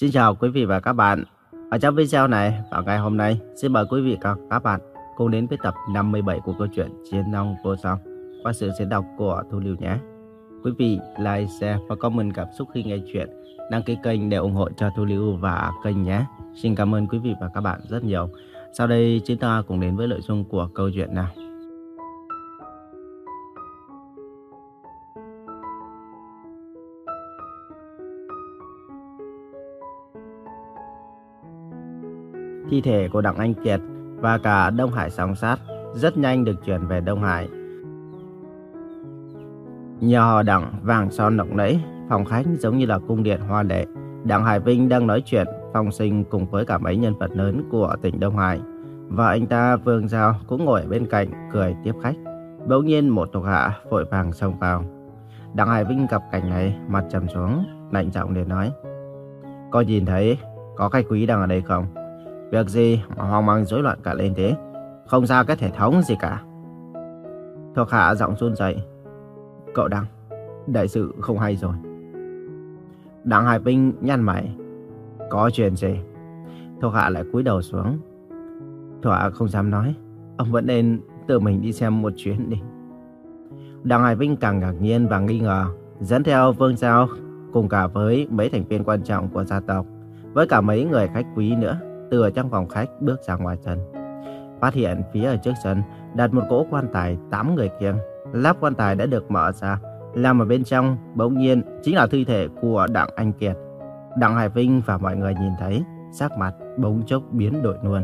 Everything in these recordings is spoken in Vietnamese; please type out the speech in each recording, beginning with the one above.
Xin chào quý vị và các bạn. Ở trong video này vào ngày hôm nay, xin mời quý vị và các bạn cùng đến với tập 57 của câu chuyện Chiến Long Vô Song qua sự diễn đọc của Thu Lưu nhé. Quý vị like, share và comment cảm xúc khi nghe chuyện, đăng ký kênh để ủng hộ cho Thu Lưu và kênh nhé. Xin cảm ơn quý vị và các bạn rất nhiều. Sau đây chúng ta cùng đến với nội dung của câu chuyện nào. Thi thể của Đặng Anh Kiệt và cả Đông Hải song sát rất nhanh được chuyển về Đông Hải. Nhà họ Đặng vàng son lộng lẫy, phòng khách giống như là cung điện hoa lệ. Đặng Hải Vinh đang nói chuyện phong sinh cùng với cả mấy nhân vật lớn của tỉnh Đông Hải. Và anh ta Vương Giao cũng ngồi bên cạnh cười tiếp khách. Bỗng nhiên một thuộc hạ vội vàng xông vào. Đặng Hải Vinh gặp cảnh này, mặt trầm xuống, lạnh giọng để nói. Có nhìn thấy có khách quý đang ở đây không? Việc gì mà hoang mang rối loạn cả lên thế? Không ra cái thể thống gì cả. Thuộc hạ giọng run rẩy. Cậu Đăng, đại sự không hay rồi. Đặng Hải Vinh nhăn mày. Có chuyện gì? Thuộc hạ lại cúi đầu xuống. Thuộc hạ không dám nói. Ông vẫn nên tự mình đi xem một chuyến đi. Đặng Hải Vinh càng ngạc nhiên và nghi ngờ, dẫn theo Vương Giao cùng cả với mấy thành viên quan trọng của gia tộc, với cả mấy người khách quý nữa từ ở trong phòng khách bước ra ngoài sân. Phát hiện phía ở trước sân đặt một cỗ quan tài tám người kiêng. Lắp quan tài đã được mở ra, làm ở bên trong bỗng nhiên chính là thi thể của Đặng Anh Kiệt. Đặng Hải Vinh và mọi người nhìn thấy, sắc mặt bỗng chốc biến đổi luôn.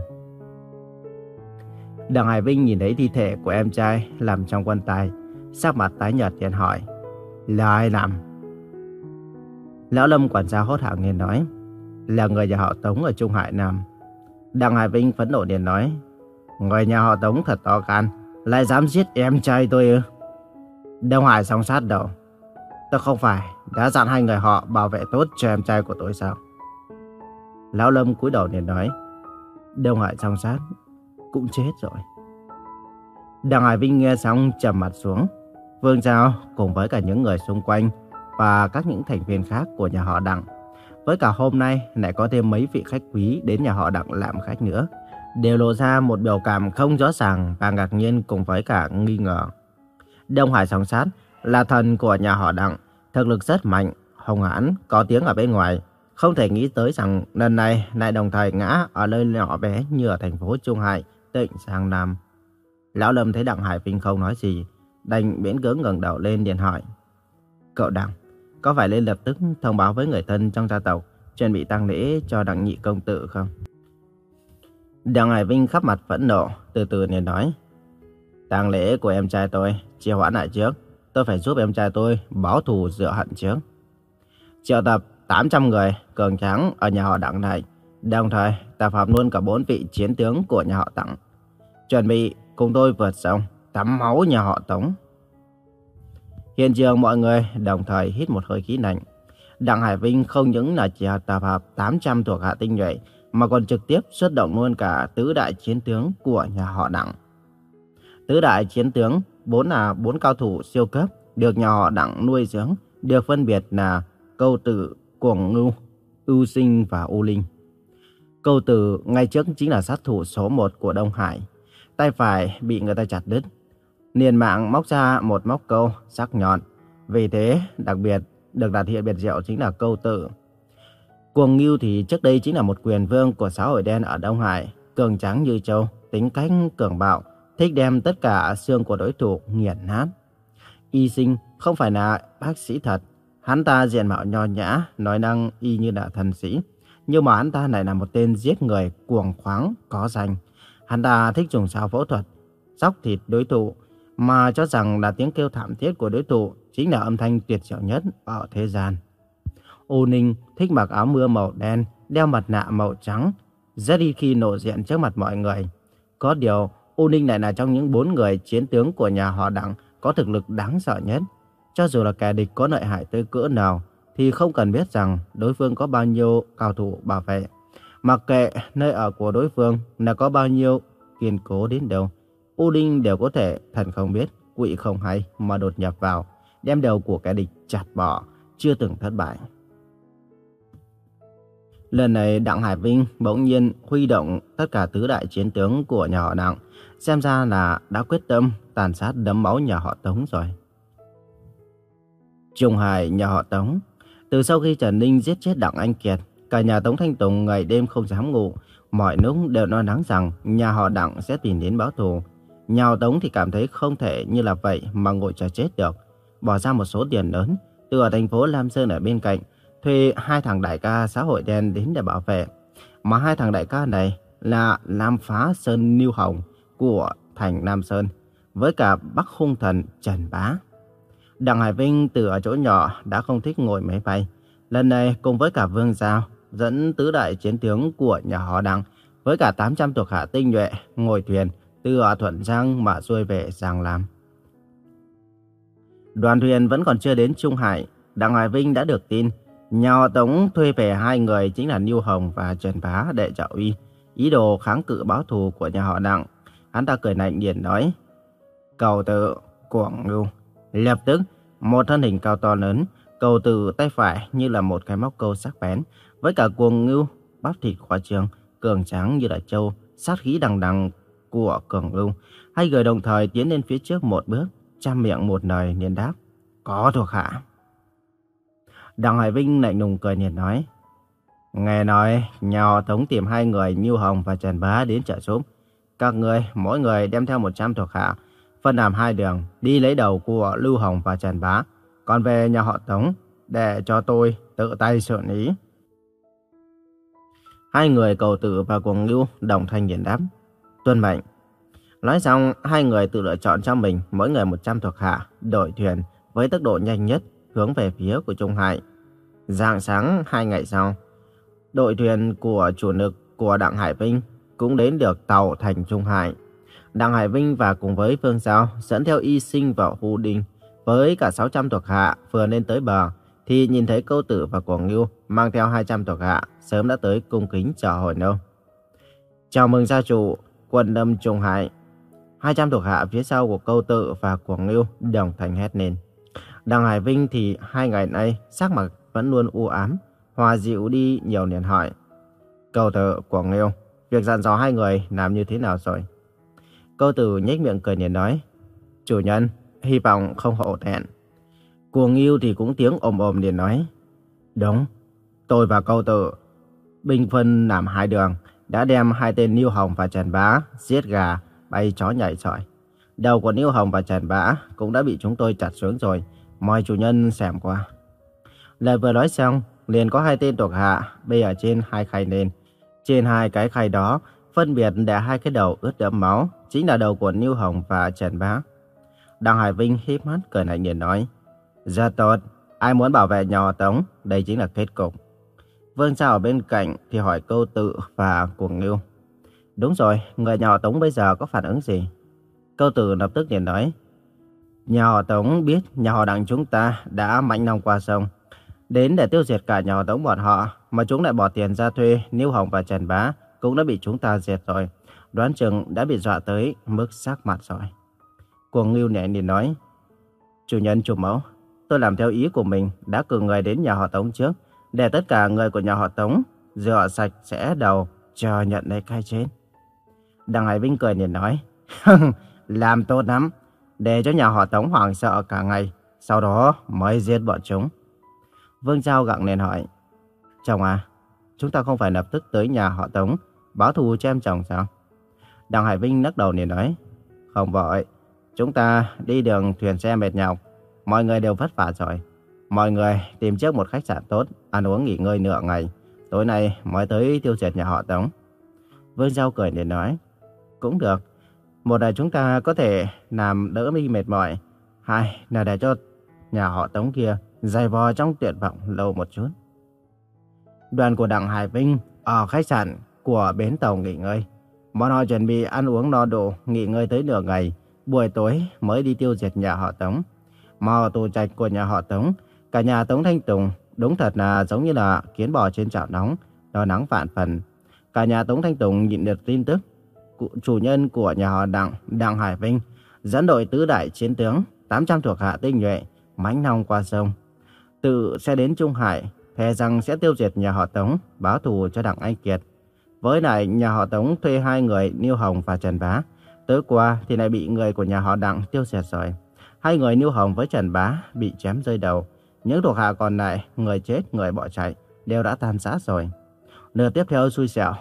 Đặng Hải Vinh nhìn thấy thi thể của em trai nằm trong quan tài, sắc mặt tái nhợt liền hỏi, là ai làm? Lão Lâm quản gia hốt hảng liền nói, là người nhà họ Tống ở Trung Hải Nam. Đặng Hải Vinh phẫn nộ liền nói, người nhà họ Tống thật to gan, lại dám giết em trai tôi ư? Đông Hải song sát đâu. Tôi không phải đã dặn hai người họ bảo vệ tốt cho em trai của tôi sao? Lão Lâm cúi đầu liền nói, Đông Hải song sát cũng chết rồi. Đặng Hải Vinh nghe xong trầm mặt xuống. Vương Giao cùng với cả những người xung quanh và các những thành viên khác của nhà họ Đặng với cả hôm nay lại có thêm mấy vị khách quý đến nhà họ Đặng làm khách nữa. Đều lộ ra một biểu cảm không rõ ràng và ngạc nhiên cùng với cả nghi ngờ. Đông Hải song sát là thần của nhà họ Đặng, thực lực rất mạnh, hồng hãn, có tiếng ở bên ngoài. Không thể nghĩ tới rằng lần này lại đồng thời ngã ở nơi nhỏ bé như ở thành phố Trung Hải, tỉnh Giang Nam. Lão Lâm thấy Đặng Hải Vinh không nói gì, đành miễn cưỡng ngẩng đầu lên điện hỏi. Cậu Đặng, có phải lên lập tức thông báo với người thân trong gia tộc chuẩn bị tang lễ cho đặng nhị công tử không? Đặng Hải Vinh khắp mặt phẫn nộ, từ từ liền nói. tang lễ của em trai tôi, chia hoãn lại trước. Tôi phải giúp em trai tôi báo thù rửa hận trước. Triệu tập 800 người cường tráng ở nhà họ đặng này. Đồng thời tập hợp luôn cả bốn vị chiến tướng của nhà họ Tặng. Chuẩn bị cùng tôi vượt sông, tắm máu nhà họ Tống. Hiện trường mọi người đồng thời hít một hơi khí lạnh. Đặng Hải Vinh không những là chỉ tập hợp 800 thuộc hạ tinh nhuệ, mà còn trực tiếp xuất động luôn cả tứ đại chiến tướng của nhà họ Đặng. Tứ đại chiến tướng vốn là bốn cao thủ siêu cấp được nhà họ Đặng nuôi dưỡng, được phân biệt là Câu Tử, Cuồng Ngưu, Ưu Sinh và U Linh. Câu Tử ngay trước chính là sát thủ số 1 của Đông Hải. Tay phải bị người ta chặt đứt, liền mạng móc ra một móc câu sắc nhọn. Vì thế, đặc biệt, được đặt hiện biệt diệu chính là câu tử. Cuồng Ngưu thì trước đây chính là một quyền vương của xã hội đen ở Đông Hải, cường tráng như châu, tính cách cường bạo, thích đem tất cả xương của đối thủ nghiền nát. Y sinh không phải là bác sĩ thật, hắn ta diện mạo nho nhã, nói năng y như là thần sĩ, nhưng mà hắn ta lại là một tên giết người cuồng khoáng có danh. Hắn ta thích dùng sao phẫu thuật, sóc thịt đối thủ, mà cho rằng là tiếng kêu thảm thiết của đối thủ chính là âm thanh tuyệt diệu nhất ở thế gian. U Ninh thích mặc áo mưa màu đen, đeo mặt nạ màu trắng, rất ít khi nổi diện trước mặt mọi người. Có điều, U Ninh lại là trong những bốn người chiến tướng của nhà họ Đặng có thực lực đáng sợ nhất. Cho dù là kẻ địch có lợi hại tới cỡ nào, thì không cần biết rằng đối phương có bao nhiêu cao thủ bảo vệ. Mặc kệ nơi ở của đối phương là có bao nhiêu kiên cố đến đâu, U Đinh đều có thể thần không biết, quỷ không hay mà đột nhập vào, đem đầu của kẻ địch chặt bỏ, chưa từng thất bại. Lần này Đặng Hải Vinh bỗng nhiên huy động tất cả tứ đại chiến tướng của nhà họ Đặng. Xem ra là đã quyết tâm tàn sát đấm máu nhà họ Tống rồi. Trung Hải nhà họ Tống Từ sau khi Trần Ninh giết chết Đặng Anh Kiệt, cả nhà Tống Thanh Tùng ngày đêm không dám ngủ. Mọi lúc đều lo lắng rằng nhà họ Đặng sẽ tìm đến báo thù nhào Tống thì cảm thấy không thể như là vậy mà ngồi chờ chết được. Bỏ ra một số tiền lớn, từ ở thành phố Lam Sơn ở bên cạnh, thuê hai thằng đại ca xã hội đen đến để bảo vệ. Mà hai thằng đại ca này là Lam Phá Sơn Niêu Hồng của thành Nam Sơn, với cả Bắc Hung Thần Trần Bá. Đặng Hải Vinh từ ở chỗ nhỏ đã không thích ngồi máy bay. Lần này cùng với cả Vương Giao, dẫn tứ đại chiến tướng của nhà họ Đặng, với cả 800 thuộc hạ tinh nhuệ, ngồi thuyền từ ở Thuận Giang mà xuôi về Giang Lam. Đoàn thuyền vẫn còn chưa đến Trung Hải, Đặng hoài Vinh đã được tin. Nhà họ Tống thuê về hai người chính là Niêu Hồng và Trần Bá để trợ uy, ý đồ kháng cự báo thù của nhà họ Đặng. Hắn ta cười lạnh điền nói, cầu tự, cuồng ngưu. Lập tức, một thân hình cao to lớn, cầu tự tay phải như là một cái móc câu sắc bén, với cả cuồng ngưu, bắp thịt khoa trương, cường tráng như là trâu, sát khí đằng đằng của cường lưu, Hai người đồng thời tiến lên phía trước một bước, chăm miệng một lời liền đáp, có thuộc hạ. Đặng Hải Vinh lạnh lùng cười liền nói, Nghe nói, nhà họ Tống tìm hai người Như Hồng và Trần Bá đến trợ giúp. Các người, mỗi người đem theo 100 thuộc hạ, phân làm hai đường, đi lấy đầu của Lưu Hồng và Trần Bá. Còn về nhà họ Tống, để cho tôi tự tay xử lý. Hai người cầu tử và cuồng lưu đồng thanh nhìn đáp. Tuân mệnh. Nói xong, hai người tự lựa chọn cho mình mỗi người 100 thuộc hạ, đổi thuyền với tốc độ nhanh nhất hướng về phía của Trung Hải. Dạng sáng hai ngày sau, đội thuyền của chủ lực của Đặng Hải Vinh cũng đến được tàu thành Trung Hải. Đặng Hải Vinh và cùng với Phương Giao dẫn theo y sinh vào Hù đình với cả 600 thuộc hạ vừa lên tới bờ thì nhìn thấy câu tử và Quảng Ngưu mang theo 200 thuộc hạ sớm đã tới cung kính chào hồi nâu. Chào mừng gia chủ, quân lâm Trung Hải. 200 thuộc hạ phía sau của câu tự và của Ngưu đồng thành hét lên. Đặng Hải Vinh thì hai ngày nay sắc mặt vẫn luôn u ám, hòa dịu đi nhiều liền hỏi. Câu tự của Ngưu, việc dặn dò hai người làm như thế nào rồi? Câu tử nhếch miệng cười liền nói. Chủ nhân, hy vọng không hổ thẹn. Cuồng yêu thì cũng tiếng ồm ồm liền nói. Đúng, tôi và câu tử, bình phân làm hai đường, đã đem hai tên Niêu Hồng và Trần Bá giết gà, bay chó nhảy sỏi. Đầu của Niêu Hồng và Trần Bá cũng đã bị chúng tôi chặt xuống rồi, mời chủ nhân xem qua. Lời vừa nói xong, liền có hai tên thuộc hạ bê ở trên hai khay lên. Trên hai cái khay đó, phân biệt để hai cái đầu ướt đẫm máu, chính là đầu của Niêu Hồng và Trần Bá. Đặng Hải Vinh híp mắt cười lạnh nhìn nói, rất tốt, ai muốn bảo vệ nhỏ Tống, đây chính là kết cục. Vương sao ở bên cạnh thì hỏi câu tự và cuồng ngưu. Đúng rồi, người nhỏ Tống bây giờ có phản ứng gì? Câu tự lập tức liền nói, Nhà họ Tống biết nhà họ đặng chúng ta đã mạnh lòng qua sông. Đến để tiêu diệt cả nhà họ Tống bọn họ, mà chúng lại bỏ tiền ra thuê Niêu Hồng và Trần Bá cũng đã bị chúng ta diệt rồi. Đoán chừng đã bị dọa tới mức sắc mặt rồi. Cuồng Ngưu nhẹ liền nói, Chủ nhân chủ mẫu, tôi làm theo ý của mình đã cử người đến nhà họ Tống trước, để tất cả người của nhà họ Tống rửa sạch sẽ đầu chờ nhận lấy cái chết. Đặng Hải Vinh cười liền nói, làm tốt lắm, để cho nhà họ Tống hoảng sợ cả ngày, sau đó mới giết bọn chúng. Vương Giao gặng lên hỏi, Chồng à, chúng ta không phải lập tức tới nhà họ Tống báo thù cho em chồng sao? Đặng Hải Vinh lắc đầu liền nói, Không vội, chúng ta đi đường thuyền xe mệt nhọc, mọi người đều vất vả rồi. Mọi người tìm trước một khách sạn tốt, ăn uống nghỉ ngơi nửa ngày, tối nay mới tới tiêu diệt nhà họ Tống. Vương Giao cười để nói, Cũng được, một là chúng ta có thể làm đỡ mi mệt mỏi, hai là để cho nhà họ Tống kia dày vò trong tuyệt vọng lâu một chút. Đoàn của Đặng Hải Vinh ở khách sạn của bến tàu nghỉ ngơi. Bọn họ chuẩn bị ăn uống no đủ, nghỉ ngơi tới nửa ngày, buổi tối mới đi tiêu diệt nhà họ Tống. Mà tù trạch của nhà họ Tống, cả nhà Tống Thanh Tùng đúng thật là giống như là kiến bò trên chảo nóng, lo nắng vạn phần. Cả nhà Tống Thanh Tùng nhận được tin tức, chủ nhân của nhà họ Đặng, Đặng Hải Vinh, dẫn đội tứ đại chiến tướng, 800 thuộc hạ tinh nhuệ, mãnh long qua sông. Tự sẽ đến Trung Hải, thề rằng sẽ tiêu diệt nhà họ Tống, báo thù cho Đặng Anh Kiệt. Với lại nhà họ Tống thuê hai người Niêu Hồng và Trần Bá. Tối qua thì lại bị người của nhà họ Đặng tiêu diệt rồi. Hai người Niêu Hồng với Trần Bá bị chém rơi đầu. Những thuộc hạ còn lại, người chết, người bỏ chạy, đều đã tan rã rồi. Lượt tiếp theo xui xẻo,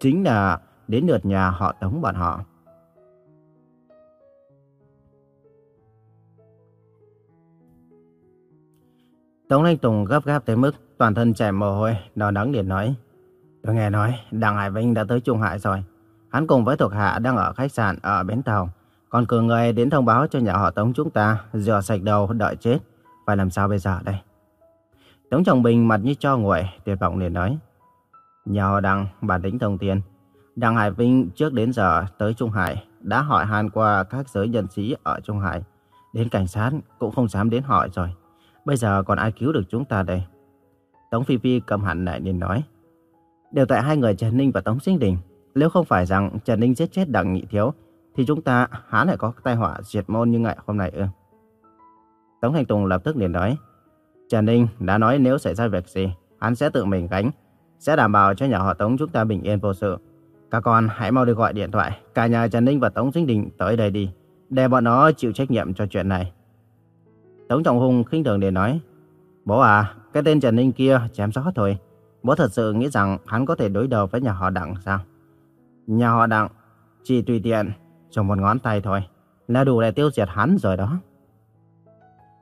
chính là đến lượt nhà họ Tống bọn họ. Tống Anh Tùng gấp gáp tới mức toàn thân chảy mồ hôi, đỏ nắng liền nói. Tôi nghe nói Đặng Hải Vinh đã tới Trung Hải rồi. Hắn cùng với thuộc hạ đang ở khách sạn ở Bến Tàu. Còn cử người đến thông báo cho nhà họ Tống chúng ta rửa sạch đầu đợi chết. Phải làm sao bây giờ đây? Tống Trọng Bình mặt như cho nguội, tuyệt vọng liền nói. Nhà họ Đặng bản lĩnh thông tiền. Đặng Hải Vinh trước đến giờ tới Trung Hải đã hỏi han qua các giới nhân sĩ ở Trung Hải. Đến cảnh sát cũng không dám đến hỏi rồi. Bây giờ còn ai cứu được chúng ta đây? Tống Phi Phi cầm hẳn lại liền nói. Đều tại hai người Trần Ninh và Tống Sinh Đình. Nếu không phải rằng Trần Ninh giết chết Đặng Nhị Thiếu, thì chúng ta há lại có tai họa diệt môn như ngày hôm nay ư? Tống Thành Tùng lập tức liền nói. Trần Ninh đã nói nếu xảy ra việc gì, hắn sẽ tự mình gánh, sẽ đảm bảo cho nhà họ Tống chúng ta bình yên vô sự. Các con hãy mau đi gọi điện thoại, cả nhà Trần Ninh và Tống Sinh Đình tới đây đi, để bọn nó chịu trách nhiệm cho chuyện này. Tống Trọng Hùng khinh thường để nói, Bố à, cái tên Trần Ninh kia chém gió thôi. Bố thật sự nghĩ rằng hắn có thể đối đầu với nhà họ Đặng sao? Nhà họ Đặng chỉ tùy tiện dùng một ngón tay thôi là đủ để tiêu diệt hắn rồi đó.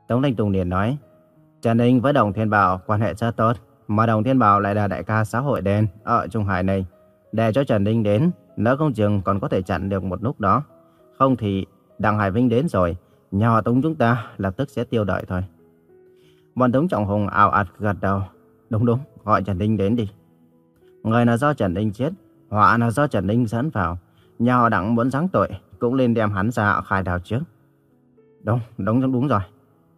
Tống Thanh Tùng liền nói, Trần Ninh với Đồng Thiên Bảo quan hệ rất tốt, mà Đồng Thiên Bảo lại là đại ca xã hội đen ở Trung Hải này. Để cho Trần Ninh đến, nếu không trường còn có thể chặn được một lúc đó. Không thì Đặng Hải Vinh đến rồi, nhà họ Tống chúng ta lập tức sẽ tiêu đợi thôi. Bọn Tống Trọng Hùng ảo ạt gật đầu. Đúng đúng, gọi Trần Ninh đến đi. Người là do Trần Ninh chết, họa là do Trần Ninh dẫn vào. Nhà họ Đặng muốn giáng tội, cũng lên đem hắn ra khai đào trước. Đúng, đúng, đúng, đúng rồi.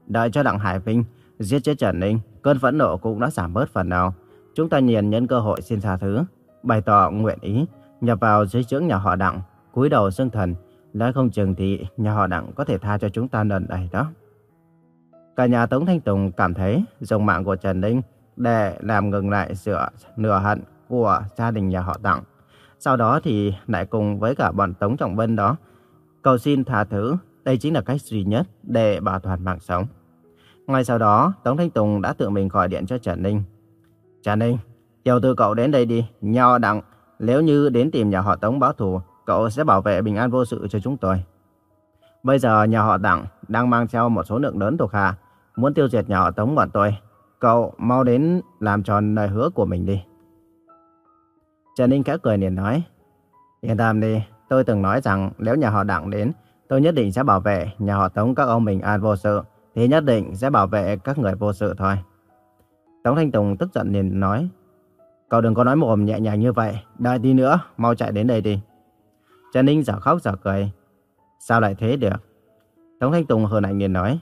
Đợi cho Đặng Hải Vinh giết chết Trần Ninh, cơn phẫn nộ cũng đã giảm bớt phần nào. Chúng ta nhìn nhân cơ hội xin tha thứ, bày tỏ nguyện ý, nhập vào dưới trướng nhà họ Đặng, cúi đầu xưng thần. Nói không chừng thì nhà họ Đặng có thể tha cho chúng ta lần này đó. Cả nhà Tống Thanh Tùng cảm thấy dùng mạng của Trần Ninh để làm ngừng lại sự nửa hận của gia đình nhà họ Đặng. Sau đó thì lại cùng với cả bọn Tống Trọng Vân đó cầu xin tha thứ. Đây chính là cách duy nhất để bảo toàn mạng sống. Ngay sau đó, Tống Thanh Tùng đã tự mình gọi điện cho Trần Ninh. Trần Ninh, tiểu tư cậu đến đây đi, Nho Đặng. Nếu như đến tìm nhà họ Tống báo thù, cậu sẽ bảo vệ bình an vô sự cho chúng tôi. Bây giờ nhà họ Đặng đang mang theo một số lượng lớn thuộc hạ muốn tiêu diệt nhà họ Tống bọn tôi. Cậu mau đến làm tròn lời hứa của mình đi. Trần Ninh khẽ cười liền nói. Yên tâm đi, tôi từng nói rằng nếu nhà họ Đặng đến, tôi nhất định sẽ bảo vệ nhà họ Tống các ông mình an vô sự, thì nhất định sẽ bảo vệ các người vô sự thôi. Tống Thanh Tùng tức giận liền nói. Cậu đừng có nói mồm nhẹ nhàng như vậy, đợi tí nữa, mau chạy đến đây đi. Trần Ninh giả khóc giả cười. Sao lại thế được? Tống Thanh Tùng hờn ảnh liền nói.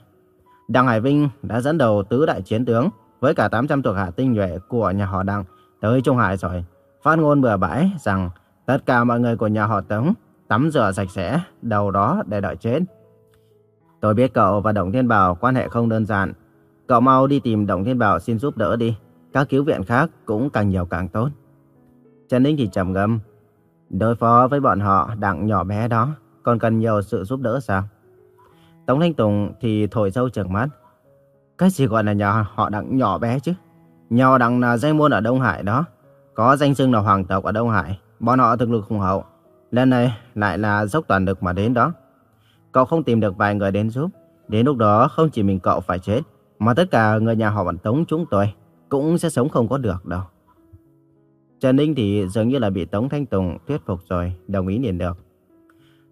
Đặng Hải Vinh đã dẫn đầu tứ đại chiến tướng với cả 800 thuộc hạ tinh nhuệ của nhà họ Đặng tới Trung Hải rồi. Phát ngôn bừa bãi rằng tất cả mọi người của nhà họ Tống tắm rửa sạch sẽ, đầu đó để đợi chết. Tôi biết cậu và Đồng Thiên Bảo quan hệ không đơn giản. Cậu mau đi tìm Đồng Thiên Bảo xin giúp đỡ đi. Các cứu viện khác cũng càng nhiều càng tốt. Trần Ninh thì trầm ngâm. Đối phó với bọn họ đặng nhỏ bé đó, còn cần nhiều sự giúp đỡ sao? Tống Thanh Tùng thì thổi sâu trợn mắt. Cái gì gọi là nhỏ họ đặng nhỏ bé chứ? Nhỏ đặng là danh môn ở Đông Hải đó. Có danh xưng là hoàng tộc ở Đông Hải. Bọn họ thực lực hùng hậu. Lần này lại là dốc toàn lực mà đến đó. Cậu không tìm được vài người đến giúp. Đến lúc đó không chỉ mình cậu phải chết. Mà tất cả người nhà họ bản Tống chúng tôi cũng sẽ sống không có được đâu. Trần Ninh thì dường như là bị Tống Thanh Tùng thuyết phục rồi, đồng ý liền được.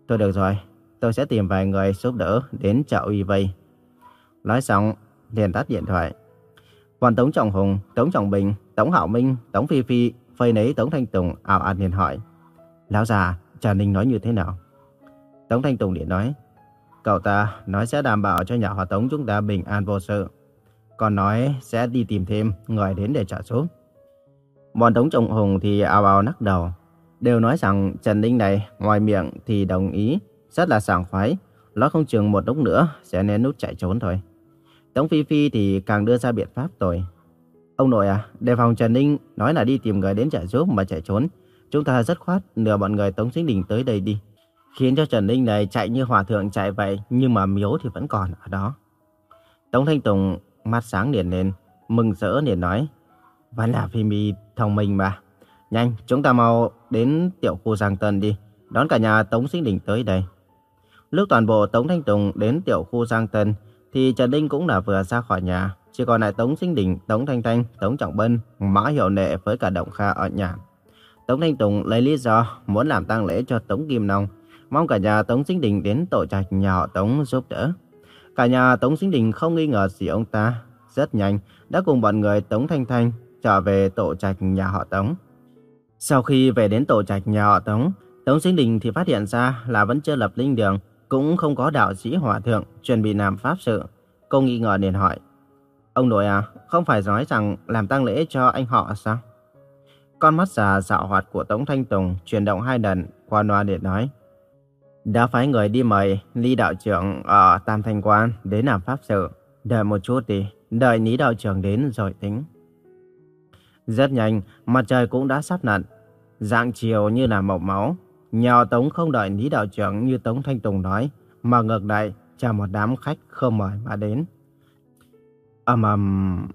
Thôi được rồi, tôi sẽ tìm vài người giúp đỡ đến chợ uy vây. Nói xong, liền tắt điện thoại. Còn Tống Trọng Hùng, Tống Trọng Bình, Tống Hảo Minh, Tống Phi Phi, phơi nấy Tống Thanh Tùng ảo ạt liền hỏi. Lão già, Trà Ninh nói như thế nào? Tống Thanh Tùng Điện nói. Cậu ta nói sẽ đảm bảo cho nhà họ Tống chúng ta bình an vô sự. Còn nói sẽ đi tìm thêm người đến để trả số. Bọn Tống Trọng Hùng thì ao ao nắc đầu. Đều nói rằng Trần Ninh này ngoài miệng thì đồng ý rất là sảng khoái. Nó không chừng một lúc nữa sẽ nén nút chạy trốn thôi. Tống Phi Phi thì càng đưa ra biện pháp rồi. Ông nội à, đề phòng Trần Ninh nói là đi tìm người đến trả giúp mà chạy trốn. Chúng ta rất khoát nửa bọn người Tống Sinh Đình tới đây đi. Khiến cho Trần Ninh này chạy như hòa thượng chạy vậy, nhưng mà miếu thì vẫn còn ở đó. Tống Thanh Tùng mắt sáng liền lên, mừng rỡ liền nói. Vẫn là Phi Mi thông minh mà. Nhanh, chúng ta mau đến tiểu khu Giang Tân đi, đón cả nhà Tống Sinh Đình tới đây. Lúc toàn bộ Tống Thanh Tùng đến tiểu khu Giang Tân, thì Trần Ninh cũng đã vừa ra khỏi nhà. Chỉ còn lại Tống Sinh Đình, Tống Thanh Thanh, Tống Trọng Bân, Mã Hiểu Nệ với cả Động Kha ở nhà. Tống Thanh Tùng lấy lý do muốn làm tang lễ cho Tống Kim Nông, mong cả nhà Tống Sinh Đình đến tổ trạch nhà họ Tống giúp đỡ. Cả nhà Tống Sinh Đình không nghi ngờ gì ông ta, rất nhanh đã cùng bọn người Tống Thanh Thanh trở về tổ trạch nhà họ Tống. Sau khi về đến tổ trạch nhà họ Tống, Tống Sinh Đình thì phát hiện ra là vẫn chưa lập linh đường, cũng không có đạo sĩ hòa thượng chuẩn bị làm pháp sự. Cô nghi ngờ liền hỏi, ông nội à, không phải nói rằng làm tang lễ cho anh họ sao? Con mắt già dạo hoạt của Tống Thanh Tùng chuyển động hai lần qua loa để nói, đã phái người đi mời Lý đạo trưởng ở Tam Thanh Quan đến làm pháp sự. Đợi một chút đi, đợi Lý đạo trưởng đến rồi tính. Rất nhanh, mặt trời cũng đã sắp lặn. Dạng chiều như là màu máu. nhờ Tống không đợi Lý đạo trưởng như Tống Thanh Tùng nói, mà ngược lại chào một đám khách không mời mà đến. ầm ầm,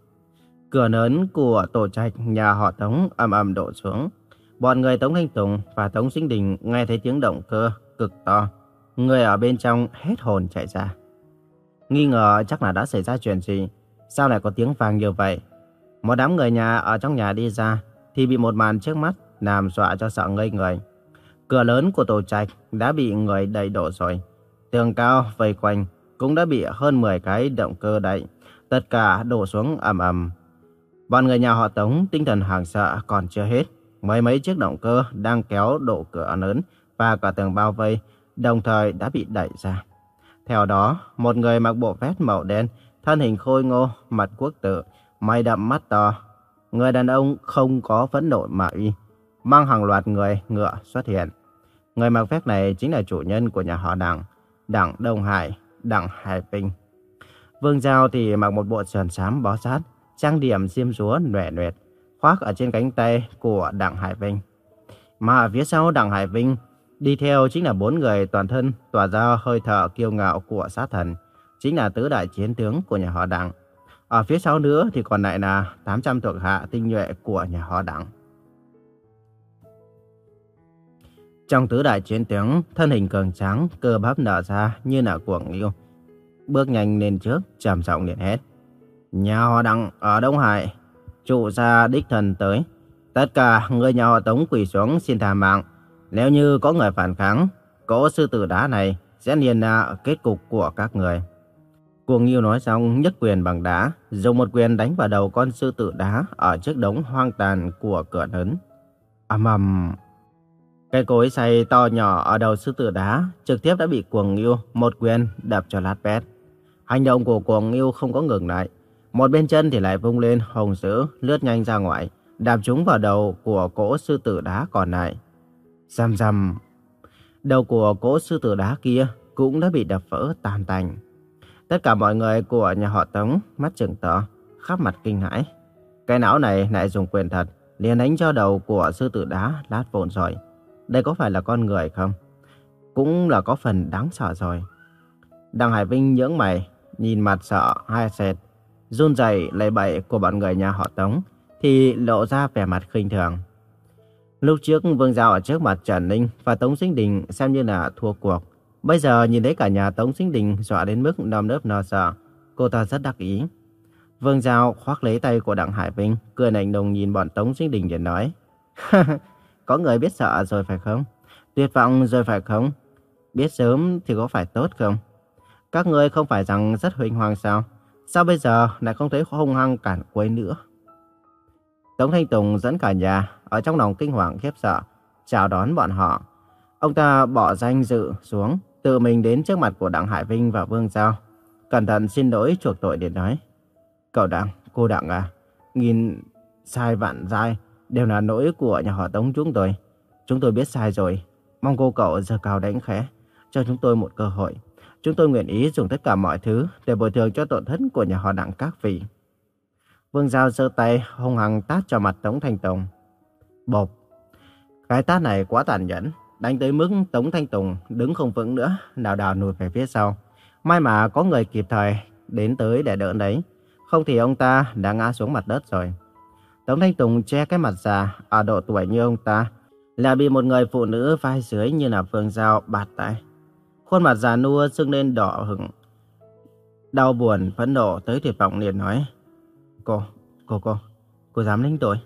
cửa lớn của tổ trạch nhà họ Tống ầm ầm đổ xuống. Bọn người Tống Thanh Tùng và Tống Sinh Đình nghe thấy tiếng động cơ cực to. Người ở bên trong hết hồn chạy ra. Nghi ngờ chắc là đã xảy ra chuyện gì. Sao lại có tiếng vang như vậy? Một đám người nhà ở trong nhà đi ra thì bị một màn trước mắt làm dọa cho sợ ngây người. Cửa lớn của tổ trạch đã bị người đẩy đổ rồi. Tường cao, vây quanh cũng đã bị hơn 10 cái động cơ đẩy. Tất cả đổ xuống ầm ầm. Bọn người nhà họ Tống tinh thần hoảng sợ còn chưa hết. Mấy mấy chiếc động cơ đang kéo độ cửa lớn và cả tường bao vây đồng thời đã bị đẩy ra. Theo đó, một người mặc bộ vest màu đen, thân hình khôi ngô, mặt quốc tử, mày đậm mắt to. Người đàn ông không có phẫn nộ mà y, mang hàng loạt người ngựa xuất hiện. Người mặc vest này chính là chủ nhân của nhà họ Đặng, Đặng Đông Hải, Đặng Hải bình Vương Giao thì mặc một bộ sườn xám bó sát, trang điểm xiêm dúa nhoẻ nhuệt, khoác ở trên cánh tay của Đặng Hải Vinh. Mà ở phía sau Đặng Hải Vinh Đi theo chính là bốn người toàn thân tỏa ra hơi thở kiêu ngạo của sát thần, chính là tứ đại chiến tướng của nhà họ Đặng. Ở phía sau nữa thì còn lại là 800 thuộc hạ tinh nhuệ của nhà họ Đặng. Trong tứ đại chiến tướng, thân hình cường tráng, cơ bắp nở ra như là cuồng yêu. Bước nhanh lên trước, trầm giọng liền hét. Nhà họ Đặng ở Đông Hải, trụ gia đích thần tới. Tất cả người nhà họ Tống quỳ xuống xin tha mạng. Nếu như có người phản kháng, cỗ sư tử đá này sẽ liền là kết cục của các người. Cuồng Nghiêu nói xong nhất quyền bằng đá, dùng một quyền đánh vào đầu con sư tử đá ở trước đống hoang tàn của cửa lớn. ầm ầm, Cây cối xay to nhỏ ở đầu sư tử đá trực tiếp đã bị Cuồng Nghiêu một quyền đập cho lát bét. Hành động của Cuồng Nghiêu không có ngừng lại, một bên chân thì lại vung lên hồng dữ lướt nhanh ra ngoài, đạp trúng vào đầu của cỗ sư tử đá còn lại. Rầm rầm. Đầu của cỗ sư tử đá kia cũng đã bị đập vỡ tan tành. Tất cả mọi người của nhà họ Tống mắt trừng to, khắp mặt kinh hãi. Cái não này lại dùng quyền thật, liền đánh cho đầu của sư tử đá lát vụn rồi. Đây có phải là con người không? Cũng là có phần đáng sợ rồi. Đặng Hải Vinh nhướng mày, nhìn mặt sợ hai sệt, run rẩy lấy bậy của bọn người nhà họ Tống, thì lộ ra vẻ mặt khinh thường. Lúc trước Vương Giao ở trước mặt Trần Ninh và Tống Sinh Đình xem như là thua cuộc. Bây giờ nhìn thấy cả nhà Tống Sinh Đình dọa đến mức nơm nớp lo sợ, cô ta rất đắc ý. Vương Giao khoác lấy tay của Đặng Hải Vinh, cười nảnh đồng nhìn bọn Tống Sinh Đình để nói. có người biết sợ rồi phải không? Tuyệt vọng rồi phải không? Biết sớm thì có phải tốt không? Các người không phải rằng rất huynh hoàng sao? Sao bây giờ lại không thấy hung hăng cản quấy nữa? Tống Thanh Tùng dẫn cả nhà ở trong lòng kinh hoàng khiếp sợ, chào đón bọn họ. Ông ta bỏ danh dự xuống, tự mình đến trước mặt của Đặng Hải Vinh và Vương Giao. Cẩn thận xin lỗi chuộc tội để nói. Cậu Đặng, cô Đặng à, nghìn sai vạn sai đều là lỗi của nhà họ Tống chúng tôi. Chúng tôi biết sai rồi. Mong cô cậu giờ cao đánh khẽ, cho chúng tôi một cơ hội. Chúng tôi nguyện ý dùng tất cả mọi thứ để bồi thường cho tổn thất của nhà họ Đặng các vị. Vương Giao giơ tay hung hăng tát cho mặt Tống Thanh Tùng. Bộp. Cái tát này quá tàn nhẫn, đánh tới mức Tống Thanh Tùng đứng không vững nữa, đảo đảo lùi về phía sau. May mà có người kịp thời đến tới để đỡ đấy, không thì ông ta đã ngã xuống mặt đất rồi. Tống Thanh Tùng che cái mặt già ở độ tuổi như ông ta, là bị một người phụ nữ vai dưới như là Phương Giao bạt tay. Khuôn mặt già nua sưng lên đỏ hửng, đau buồn, phẫn nộ tới tuyệt vọng liền nói. Cô, cô, cô, cô dám đánh tôi.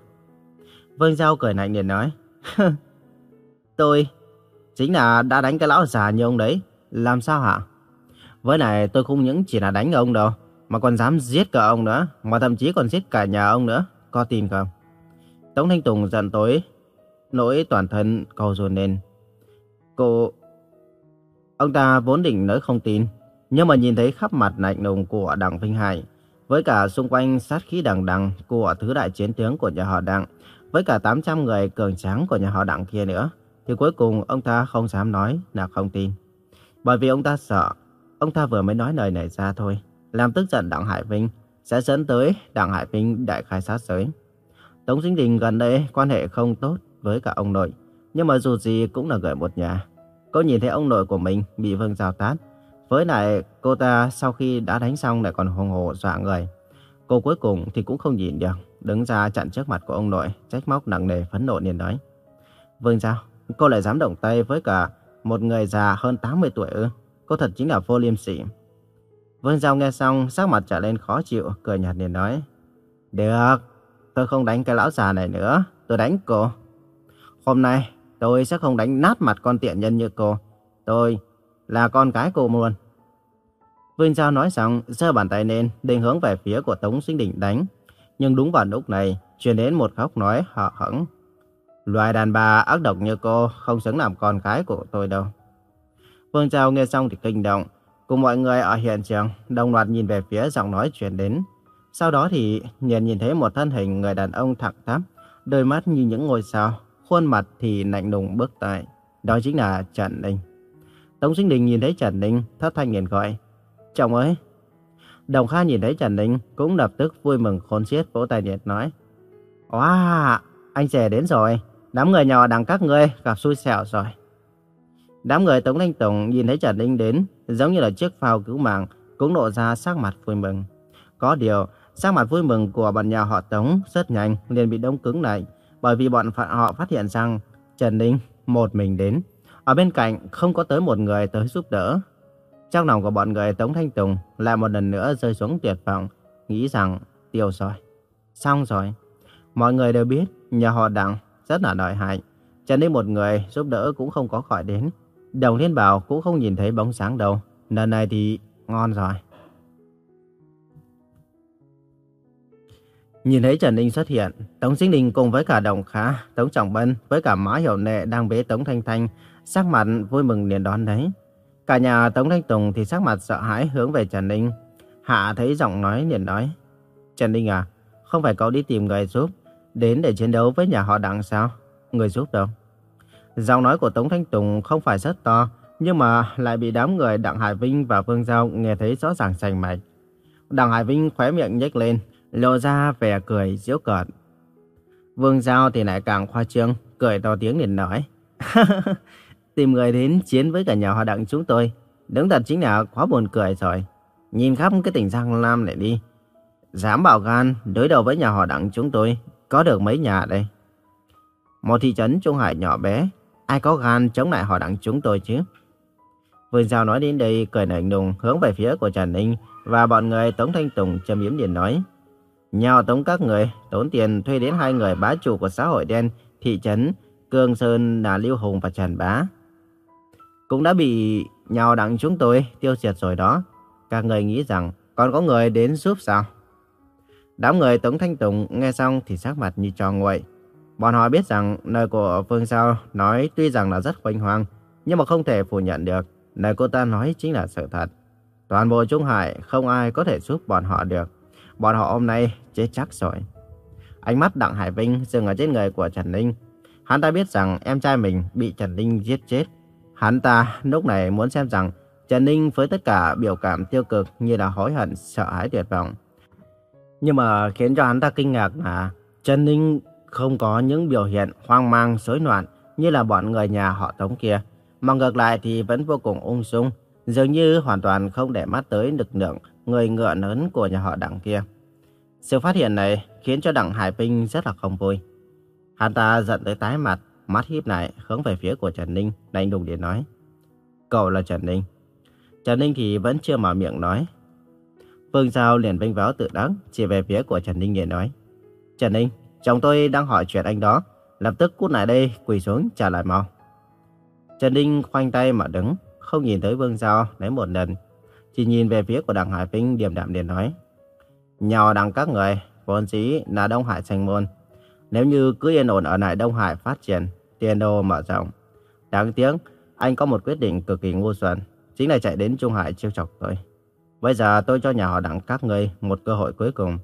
Vương Giao cười lạnh liền nói. tôi, chính là đã đánh cái lão già như ông đấy. Làm sao hả? Với này tôi không những chỉ là đánh ông đâu, mà còn dám giết cả ông nữa, mà thậm chí còn giết cả nhà ông nữa. Có tin không? Tống Thanh Tùng giận tối, nỗi toàn thân cầu dồn lên. Cô... Ông ta vốn định nói không tin, nhưng mà nhìn thấy khắp mặt lạnh lùng của Đặng Vinh Hải, với cả xung quanh sát khí đằng đằng của thứ đại chiến tướng của nhà họ Đặng, với cả 800 người cường tráng của nhà họ Đặng kia nữa, thì cuối cùng ông ta không dám nói là không tin. Bởi vì ông ta sợ, ông ta vừa mới nói lời này ra thôi, làm tức giận Đặng Hải Vinh, sẽ dẫn tới Đặng Hải Vinh đại khai sát giới. Tống Dinh Đình gần đây quan hệ không tốt với cả ông nội, nhưng mà dù gì cũng là người một nhà. Cô nhìn thấy ông nội của mình bị Vương Giao tát, với lại cô ta sau khi đã đánh xong lại còn hùng hồ dọa người. Cô cuối cùng thì cũng không nhìn được, đứng ra chặn trước mặt của ông nội, trách móc nặng nề phẫn nộ liền nói. Vương Giao, cô lại dám động tay với cả một người già hơn 80 tuổi ư? Cô thật chính là vô liêm sỉ. Vương Giao nghe xong sắc mặt trở lên khó chịu, cười nhạt liền nói. Được, tôi không đánh cái lão già này nữa, tôi đánh cô. Hôm nay tôi sẽ không đánh nát mặt con tiện nhân như cô. Tôi là con gái cô luôn. Vương Giao nói xong, giơ bàn tay lên, định hướng về phía của Tống Sinh Đình đánh. Nhưng đúng vào lúc này, truyền đến một khóc nói họ hững. Loài đàn bà ác độc như cô không xứng làm con gái của tôi đâu. Vương Giao nghe xong thì kinh động, cùng mọi người ở hiện trường đồng loạt nhìn về phía giọng nói truyền đến. Sau đó thì nhìn nhìn thấy một thân hình người đàn ông thẳng tắp, đôi mắt như những ngôi sao, khuôn mặt thì lạnh lùng bước tại. Đó chính là Trần Ninh. Tống Sinh Đình nhìn thấy Trần Ninh, thất thanh liền gọi. Chồng ơi! Đồng Kha nhìn thấy Trần Ninh cũng lập tức vui mừng khôn xiết vỗ tay nhiệt nói. Wow! Anh rể đến rồi! Đám người nhỏ đằng các ngươi gặp xui xẻo rồi. Đám người Tống Thanh Tùng nhìn thấy Trần Ninh đến, giống như là chiếc phao cứu mạng, cũng lộ ra sắc mặt vui mừng. Có điều, sắc mặt vui mừng của bọn nhà họ Tống rất nhanh liền bị đông cứng lại, bởi vì bọn họ phát hiện rằng Trần Ninh một mình đến, ở bên cạnh không có tới một người tới giúp đỡ. Trong lòng của bọn người Tống Thanh Tùng lại một lần nữa rơi xuống tuyệt vọng, nghĩ rằng tiêu rồi, xong rồi. Mọi người đều biết nhà họ Đặng rất là lợi hại, cho nên một người giúp đỡ cũng không có khỏi đến. Đồng Thiên Bảo cũng không nhìn thấy bóng sáng đâu, lần này thì ngon rồi. Nhìn thấy Trần Ninh xuất hiện, Tống Sinh Đình cùng với cả Đồng Khá, Tống Trọng Bân với cả Mã Hiểu Nệ đang bế Tống Thanh Thanh sắc mặt vui mừng liền đón đấy. Cả nhà Tống Thanh Tùng thì sắc mặt sợ hãi hướng về Trần Ninh. Hạ thấy giọng nói liền nói. Trần Ninh à, không phải cậu đi tìm người giúp, đến để chiến đấu với nhà họ đặng sao? Người giúp đâu? Giọng nói của Tống Thanh Tùng không phải rất to, nhưng mà lại bị đám người Đặng Hải Vinh và Vương Giao nghe thấy rõ ràng sành mạch. Đặng Hải Vinh khóe miệng nhếch lên, lộ ra vẻ cười giễu cợt. Vương Giao thì lại càng khoa trương, cười to tiếng liền nói. Tìm người đến chiến với cả nhà họ đặng chúng tôi. Đúng thật chính là quá buồn cười rồi. Nhìn khắp cái tỉnh Giang Nam này đi. Dám bảo gan đối đầu với nhà họ đặng chúng tôi. Có được mấy nhà đây? Một thị trấn Trung Hải nhỏ bé. Ai có gan chống lại họ đặng chúng tôi chứ? Vương Giao nói đến đây cười nảnh nùng hướng về phía của Trần Ninh và bọn người Tống Thanh Tùng châm yếm điện nói. Nhờ Tống các người tốn tiền thuê đến hai người bá chủ của xã hội đen thị trấn Cương Sơn là Lưu Hùng và Trần Bá cũng đã bị nhào đặng chúng tôi tiêu diệt rồi đó. Các người nghĩ rằng còn có người đến giúp sao? Đám người Tống Thanh Tùng nghe xong thì sắc mặt như trò nguội. Bọn họ biết rằng lời của Phương Sao nói tuy rằng là rất hoành hoang, nhưng mà không thể phủ nhận được. Lời cô ta nói chính là sự thật. Toàn bộ Trung Hải không ai có thể giúp bọn họ được. Bọn họ hôm nay chết chắc rồi. Ánh mắt Đặng Hải Vinh dừng ở trên người của Trần Ninh. Hắn ta biết rằng em trai mình bị Trần Ninh giết chết. Hắn ta lúc này muốn xem rằng Trần Ninh với tất cả biểu cảm tiêu cực như là hối hận, sợ hãi tuyệt vọng. Nhưng mà khiến cho hắn ta kinh ngạc là Trần Ninh không có những biểu hiện hoang mang, rối loạn như là bọn người nhà họ Tống kia. Mà ngược lại thì vẫn vô cùng ung dung, dường như hoàn toàn không để mắt tới lực lượng người ngựa lớn của nhà họ đặng kia. Sự phát hiện này khiến cho đặng Hải Vinh rất là không vui. Hắn ta giận tới tái mặt, mắt híp lại hướng về phía của Trần Ninh, lạnh đùng để nói. Cậu là Trần Ninh. Trần Ninh thì vẫn chưa mở miệng nói. Phương Giao liền vinh váo tự đắc, chỉ về phía của Trần Ninh để nói. Trần Ninh, chồng tôi đang hỏi chuyện anh đó, lập tức cút lại đây, quỳ xuống trả lại mau. Trần Ninh khoanh tay mà đứng, không nhìn tới Vương Giao lấy một lần, chỉ nhìn về phía của đảng Hải Vinh điềm đạm để nói. nhờ đằng các người, vốn dĩ là Đông Hải thành môn. Nếu như cứ yên ổn ở lại Đông Hải phát triển, tiền đô mở rộng. Đáng tiếc, anh có một quyết định cực kỳ ngu xuẩn, chính là chạy đến Trung Hải chiêu chọc tôi. Bây giờ tôi cho nhà họ đặng các người một cơ hội cuối cùng.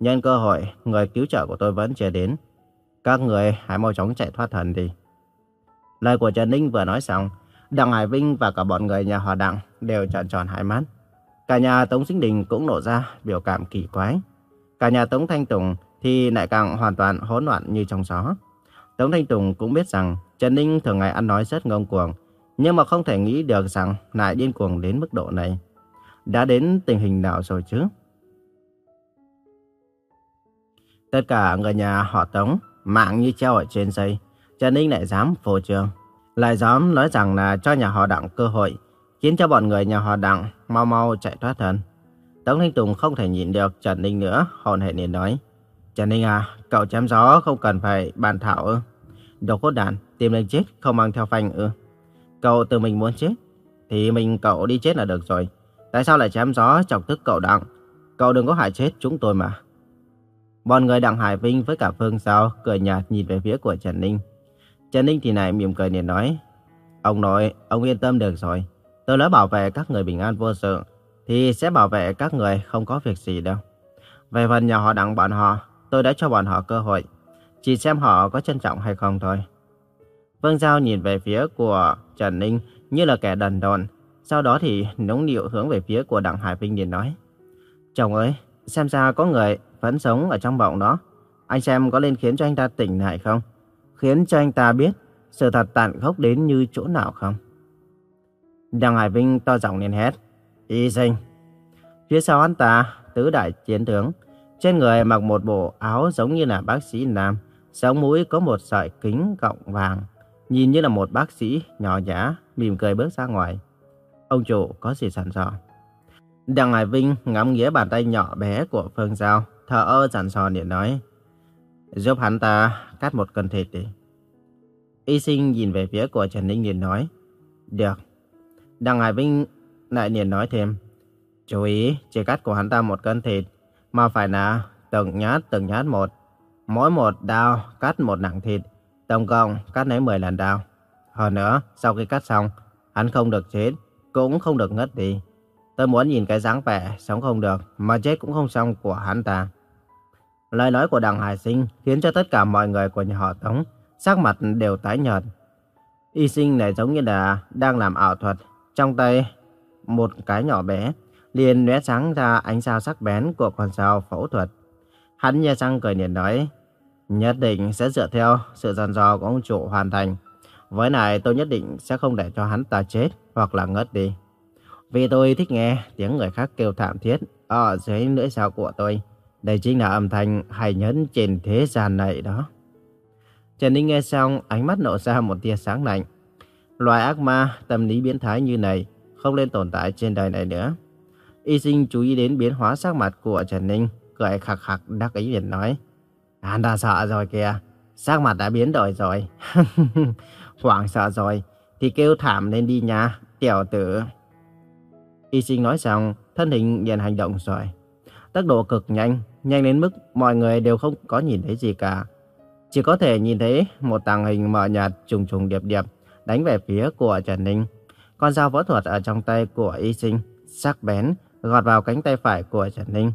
Nhân cơ hội, người cứu trợ của tôi vẫn chưa đến. Các người hãy mau chóng chạy thoát thần đi. Lời của Trần Ninh vừa nói xong, Đặng Hải Vinh và cả bọn người nhà họ Đặng đều tròn tròn hai mắt. Cả nhà Tống Sinh Đình cũng nổ ra biểu cảm kỳ quái. Cả nhà Tống Thanh Tùng thì lại càng hoàn toàn hỗn loạn như trong gió. Tống Thanh Tùng cũng biết rằng Trần Ninh thường ngày ăn nói rất ngông cuồng, nhưng mà không thể nghĩ được rằng lại điên cuồng đến mức độ này. Đã đến tình hình nào rồi chứ? Tất cả người nhà họ Tống mạng như treo ở trên dây. Trần Ninh lại dám phô trương, lại dám nói rằng là cho nhà họ Đặng cơ hội, khiến cho bọn người nhà họ Đặng mau mau chạy thoát thân. Tống Thanh Tùng không thể nhịn được Trần Ninh nữa, hồn hệ liền nói. Trần Ninh à, cậu chém gió không cần phải bàn thảo ư. Đồ cốt đàn, tìm đến chết không mang theo phanh ư. Cậu tự mình muốn chết, thì mình cậu đi chết là được rồi. Tại sao lại chém gió chọc tức cậu Đặng? Cậu đừng có hại chết chúng tôi mà. Bọn người Đặng Hải Vinh với cả Phương Sao cười nhạt nhìn về phía của Trần Ninh. Trần Ninh thì này mỉm cười liền nói. Ông nói, ông yên tâm được rồi. Tôi đã bảo vệ các người bình an vô sự, thì sẽ bảo vệ các người không có việc gì đâu. Về phần nhà họ Đặng bọn họ, tôi đã cho bọn họ cơ hội. Chỉ xem họ có trân trọng hay không thôi. Vương Giao nhìn về phía của Trần Ninh như là kẻ đần độn. Sau đó thì nóng nịu hướng về phía của Đặng Hải Vinh liền nói. Chồng ơi, xem ra có người vẫn sống ở trong bọng đó. Anh xem có nên khiến cho anh ta tỉnh lại không? Khiến cho anh ta biết sự thật tàn khốc đến như chỗ nào không? Đặng Hải Vinh to giọng liền hét. Y sinh. Phía sau anh ta, tứ đại chiến tướng. Trên người mặc một bộ áo giống như là bác sĩ nam. Sống mũi có một sợi kính gọng vàng. Nhìn như là một bác sĩ nhỏ nhã, mỉm cười bước ra ngoài. Ông chủ có gì sẵn sò? Đặng Hải Vinh ngắm nghĩa bàn tay nhỏ bé của Phương Giao, thở ơ sẵn sò điện nói. Giúp hắn ta cắt một cân thịt đi. Y sinh nhìn về phía của Trần Ninh liền nói. Được. Đặng Hải Vinh lại liền nói thêm. Chú ý, chỉ cắt của hắn ta một cân thịt, mà phải là từng nhát từng nhát một. Mỗi một đao cắt một nặng thịt, tổng cộng cắt lấy 10 lần đao. Hơn nữa, sau khi cắt xong, hắn không được chết, cũng không được ngất đi. Tôi muốn nhìn cái dáng vẻ sống không được mà chết cũng không xong của hắn ta. Lời nói của đằng Hải Sinh khiến cho tất cả mọi người của nhà họ Tống sắc mặt đều tái nhợt. Y sinh này giống như là đang làm ảo thuật. Trong tay một cái nhỏ bé liền lóe sáng ra ánh sao sắc bén của con dao phẫu thuật. Hắn nhe răng cười liền nói, nhất định sẽ dựa theo sự dàn dò của ông chủ hoàn thành. Với này tôi nhất định sẽ không để cho hắn ta chết hoặc là ngất đi. Vì tôi thích nghe tiếng người khác kêu thảm thiết ở dưới lưỡi dao của tôi. Đây chính là âm thanh hay nhất trên thế gian này đó. Trần Ninh nghe xong, ánh mắt nổ ra một tia sáng lạnh. Loài ác ma, tâm lý biến thái như này, không nên tồn tại trên đời này nữa. Y sinh chú ý đến biến hóa sắc mặt của Trần Ninh, cười khặc khặc đắc ý liền nói. Hắn ta sợ rồi kìa, sắc mặt đã biến đổi rồi. Hoảng sợ rồi, thì kêu thảm lên đi nha, tiểu tử. Y sinh nói xong, thân hình liền hành động rồi. Tốc độ cực nhanh, nhanh đến mức mọi người đều không có nhìn thấy gì cả. Chỉ có thể nhìn thấy một tàng hình mờ nhạt trùng trùng điệp điệp đánh về phía của Trần Ninh. Con dao võ thuật ở trong tay của y sinh, sắc bén, gọt vào cánh tay phải của Trần Ninh.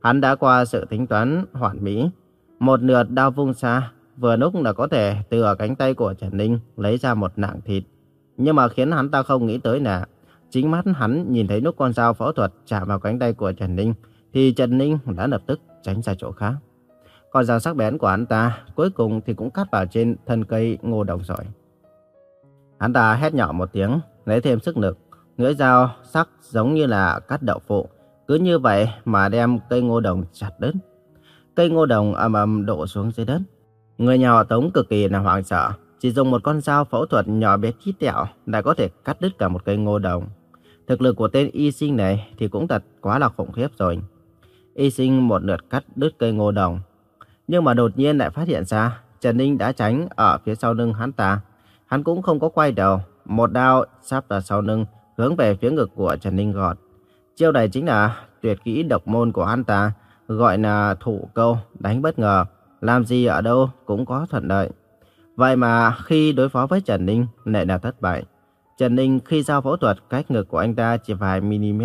Hắn đã qua sự tính toán hoàn mỹ. Một lượt đao vung xa, vừa lúc là có thể từ ở cánh tay của Trần Ninh lấy ra một nạng thịt. Nhưng mà khiến hắn ta không nghĩ tới là chính mắt hắn nhìn thấy lúc con dao phẫu thuật chạm vào cánh tay của Trần Ninh thì Trần Ninh đã lập tức tránh ra chỗ khác. Còn dao sắc bén của hắn ta cuối cùng thì cũng cắt vào trên thân cây ngô đồng rồi. Hắn ta hét nhỏ một tiếng, lấy thêm sức lực, lưỡi dao sắc giống như là cắt đậu phụ. Cứ như vậy mà đem cây ngô đồng chặt đứt. Cây ngô đồng ầm ầm đổ xuống dưới đất. Người nhà họ Tống cực kỳ là hoảng sợ. Chỉ dùng một con dao phẫu thuật nhỏ bé chí tẹo đã có thể cắt đứt cả một cây ngô đồng. Thực lực của tên y sinh này thì cũng thật quá là khủng khiếp rồi. Y sinh một lượt cắt đứt cây ngô đồng. Nhưng mà đột nhiên lại phát hiện ra Trần Ninh đã tránh ở phía sau lưng hắn ta. Hắn cũng không có quay đầu. Một đao sắp ra sau lưng hướng về phía ngực của Trần Ninh gọt. Chiêu này chính là tuyệt kỹ độc môn của hắn ta, gọi là thủ câu, đánh bất ngờ. Làm gì ở đâu cũng có thuận lợi. Vậy mà khi đối phó với Trần Ninh lại là thất bại. Trần Ninh khi giao phẫu thuật cách ngực của anh ta chỉ vài mm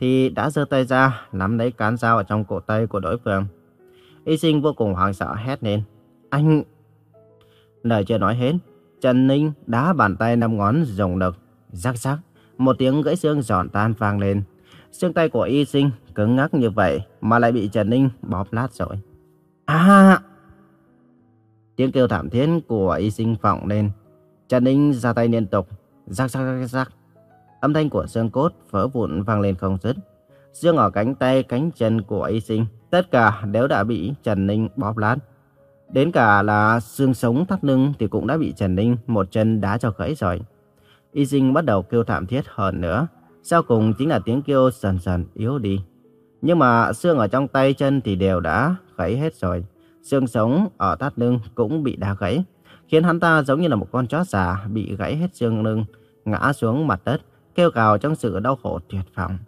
thì đã giơ tay ra nắm lấy cán dao ở trong cổ tay của đối phương. Y sinh vô cùng hoảng sợ hét lên. Anh... Lời chưa nói hết, Trần Ninh đá bàn tay năm ngón rồng lực. Rắc rắc, một tiếng gãy xương giòn tan vang lên. Xương tay của y sinh cứng ngắc như vậy mà lại bị Trần Ninh bóp lát rồi. À! Tiếng kêu thảm thiết của y sinh vọng lên. Trần Ninh ra tay liên tục. Rắc rắc rắc rắc. Âm thanh của xương cốt vỡ vụn vang lên không dứt. Xương ở cánh tay, cánh chân của y sinh, tất cả đều đã bị Trần Ninh bóp lát. Đến cả là xương sống thắt lưng thì cũng đã bị Trần Ninh một chân đá cho gãy rồi. Y sinh bắt đầu kêu thảm thiết hơn nữa. Sau cùng chính là tiếng kêu dần dần yếu đi. Nhưng mà xương ở trong tay chân thì đều đã gãy hết rồi. Xương sống ở thắt lưng cũng bị đá gãy. Khiến hắn ta giống như là một con chó già bị gãy hết xương lưng, ngã xuống mặt đất, kêu gào trong sự đau khổ tuyệt vọng.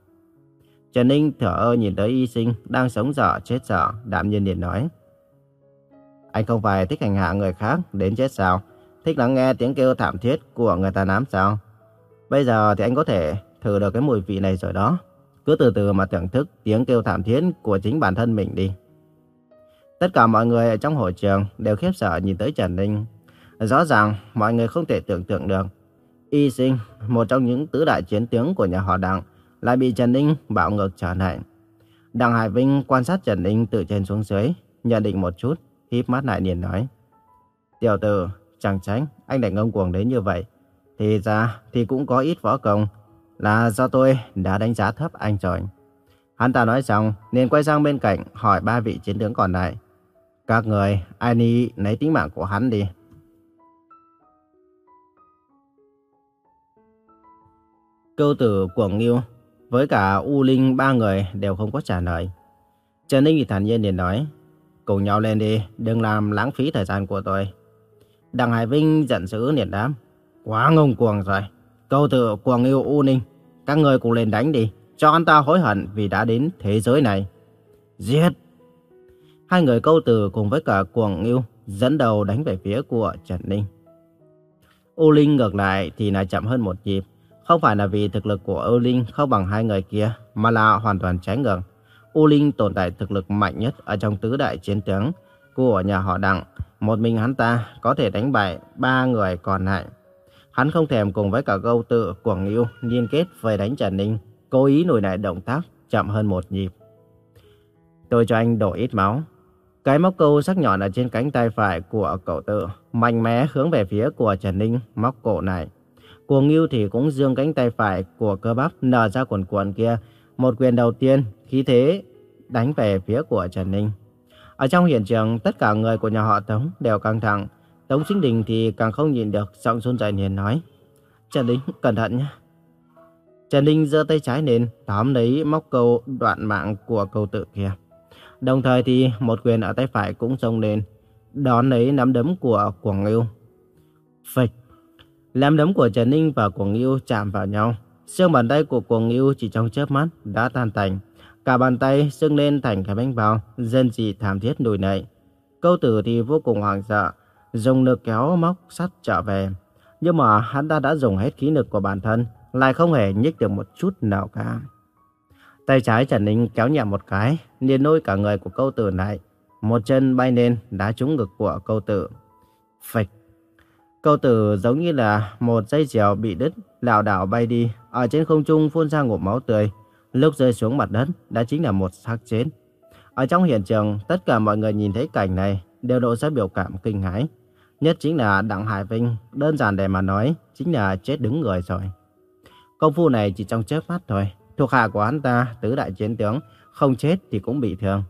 Trần Ninh thở ơ nhìn tới y sinh đang sống dở chết dở, đạm nhiên liền nói. Anh không phải thích hành hạ người khác đến chết sao? Thích lắng nghe tiếng kêu thảm thiết của người ta nám sao? Bây giờ thì anh có thể thử được cái mùi vị này rồi đó. Cứ từ từ mà thưởng thức tiếng kêu thảm thiết của chính bản thân mình đi. Tất cả mọi người ở trong hội trường đều khiếp sợ nhìn tới Trần Ninh. Rõ ràng mọi người không thể tưởng tượng được. Y sinh, một trong những tứ đại chiến tướng của nhà họ Đặng, lại bị Trần Ninh bạo ngược trở lại. Đặng Hải Vinh quan sát Trần Ninh từ trên xuống dưới, nhận định một chút, híp mắt lại liền nói. Tiểu tử, chẳng tránh, anh lại ngông cuồng đến như vậy. Thì ra thì cũng có ít võ công, là do tôi đã đánh giá thấp anh rồi. Hắn ta nói xong, liền quay sang bên cạnh hỏi ba vị chiến tướng còn lại. Các người, ai đi lấy tính mạng của hắn đi. Câu tử Cuồng Nghiêu với cả U Linh ba người đều không có trả lời. Trần Ninh thì thản nhiên liền nói, cùng nhau lên đi, đừng làm lãng phí thời gian của tôi. Đặng Hải Vinh giận dữ liền đáp, quá ngông cuồng rồi. Câu từ Cuồng Nghiêu U Ninh, các người cùng lên đánh đi, cho anh ta hối hận vì đã đến thế giới này. Giết! Hai người câu từ cùng với cả Cuồng Nghiêu dẫn đầu đánh về phía của Trần Ninh. U Linh ngược lại thì lại chậm hơn một nhịp. Không phải là vì thực lực của U Linh không bằng hai người kia, mà là hoàn toàn trái ngược. U Linh tồn tại thực lực mạnh nhất ở trong tứ đại chiến tướng của nhà họ Đặng. Một mình hắn ta có thể đánh bại ba người còn lại. Hắn không thèm cùng với cả câu tự Cuồng Ngưu liên kết về đánh Trần Ninh, cố ý lùi lại động tác chậm hơn một nhịp. Tôi cho anh đổ ít máu, cái móc câu sắc nhọn ở trên cánh tay phải của cậu tự mạnh mẽ hướng về phía của Trần Ninh móc cổ này. Cuồng Ngưu thì cũng dương cánh tay phải của cơ bắp nở ra cuộn cuộn kia. Một quyền đầu tiên, khí thế đánh về phía của Trần Ninh. Ở trong hiện trường, tất cả người của nhà họ Tống đều căng thẳng. Tống Sinh Đình thì càng không nhìn được, giọng run rẩy liền nói. Trần Ninh, cẩn thận nhé. Trần Ninh giơ tay trái lên, tóm lấy móc câu đoạn mạng của cầu tự kia. Đồng thời thì một quyền ở tay phải cũng xông lên, đón lấy nắm đấm của Cuồng Ngưu. Phịch! Nắm đấm của Trần Ninh và Quảng Ngưu chạm vào nhau. Xương bàn tay của Cuồng Ngưu chỉ trong chớp mắt đã tan tành. Cả bàn tay sưng lên thành cái bánh bao, dân dị thảm thiết nổi nảy. Câu tử thì vô cùng hoảng sợ, dùng lực kéo móc sắt trở về. Nhưng mà hắn ta đã dùng hết khí lực của bản thân, lại không hề nhích được một chút nào cả. Tay trái Trần Ninh kéo nhẹ một cái, liền nôi cả người của câu tử lại. Một chân bay lên, đá trúng ngực của câu tử. Phịch. Câu tử giống như là một dây diều bị đứt, lảo đảo bay đi, ở trên không trung phun ra ngụm máu tươi. lúc rơi xuống mặt đất đã chính là một xác chết. Ở trong hiện trường, tất cả mọi người nhìn thấy cảnh này đều lộ ra biểu cảm kinh hãi. Nhất chính là Đặng Hải Vinh, đơn giản để mà nói, chính là chết đứng người rồi. Công phu này chỉ trong chớp mắt thôi, thuộc hạ của hắn ta, tứ đại chiến tướng, không chết thì cũng bị thương.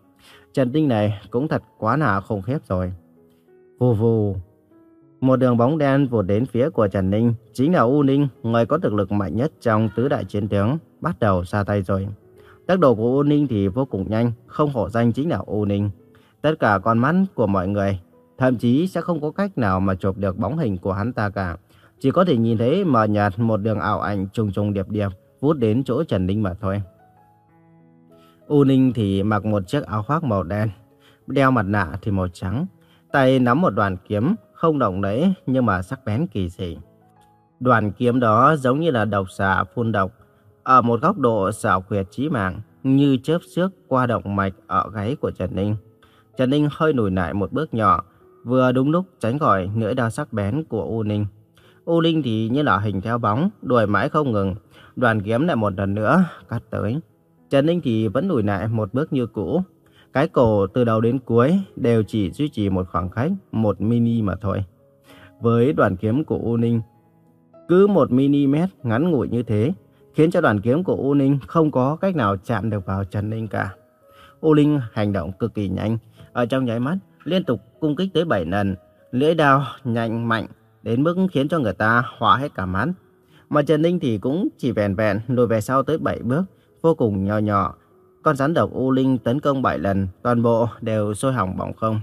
Trần Tinh này cũng thật quá là khủng khiếp rồi. Vù vù. Một đường bóng đen vụt đến phía của Trần Ninh, chính là U Ninh, người có thực lực mạnh nhất trong tứ đại chiến tướng, bắt đầu ra tay rồi. Tốc độ của U Ninh thì vô cùng nhanh, không hổ danh chính là U Ninh. Tất cả con mắt của mọi người, thậm chí sẽ không có cách nào mà chụp được bóng hình của hắn ta cả. Chỉ có thể nhìn thấy mờ nhạt một đường ảo ảnh trùng trùng điệp điệp, vút đến chỗ Trần Ninh mà thôi. U Ninh thì mặc một chiếc áo khoác màu đen, đeo mặt nạ thì màu trắng, tay nắm một đoàn kiếm, không động đấy nhưng mà sắc bén kỳ dị. Đoàn kiếm đó giống như là độc xà phun độc, ở một góc độ xảo quyệt chí mạng, như chớp xước qua động mạch ở gáy của Trần Ninh. Trần Ninh hơi lùi lại một bước nhỏ, vừa đúng lúc tránh khỏi lưỡi đao sắc bén của U Ninh. U Ninh thì như là hình theo bóng, đuổi mãi không ngừng, đoàn kiếm lại một lần nữa cắt tới. Trần Ninh thì vẫn lùi lại một bước như cũ. Cái cổ từ đầu đến cuối đều chỉ duy trì một khoảng cách, một mini mà thôi. Với đoàn kiếm của U Ninh, cứ một mm ngắn ngủi như thế, khiến cho đoàn kiếm của U Ninh không có cách nào chạm được vào Trần Ninh cả. U Ninh hành động cực kỳ nhanh, ở trong nháy mắt liên tục cung kích tới 7 lần, lưỡi đao nhanh mạnh đến mức khiến cho người ta hóa hết cả mắt. Mà Trần Ninh thì cũng chỉ vẹn vẹn lùi về sau tới 7 bước, vô cùng nhỏ nhỏ. Con rắn độc U Linh tấn công 7 lần, toàn bộ đều sôi hỏng bỏng không.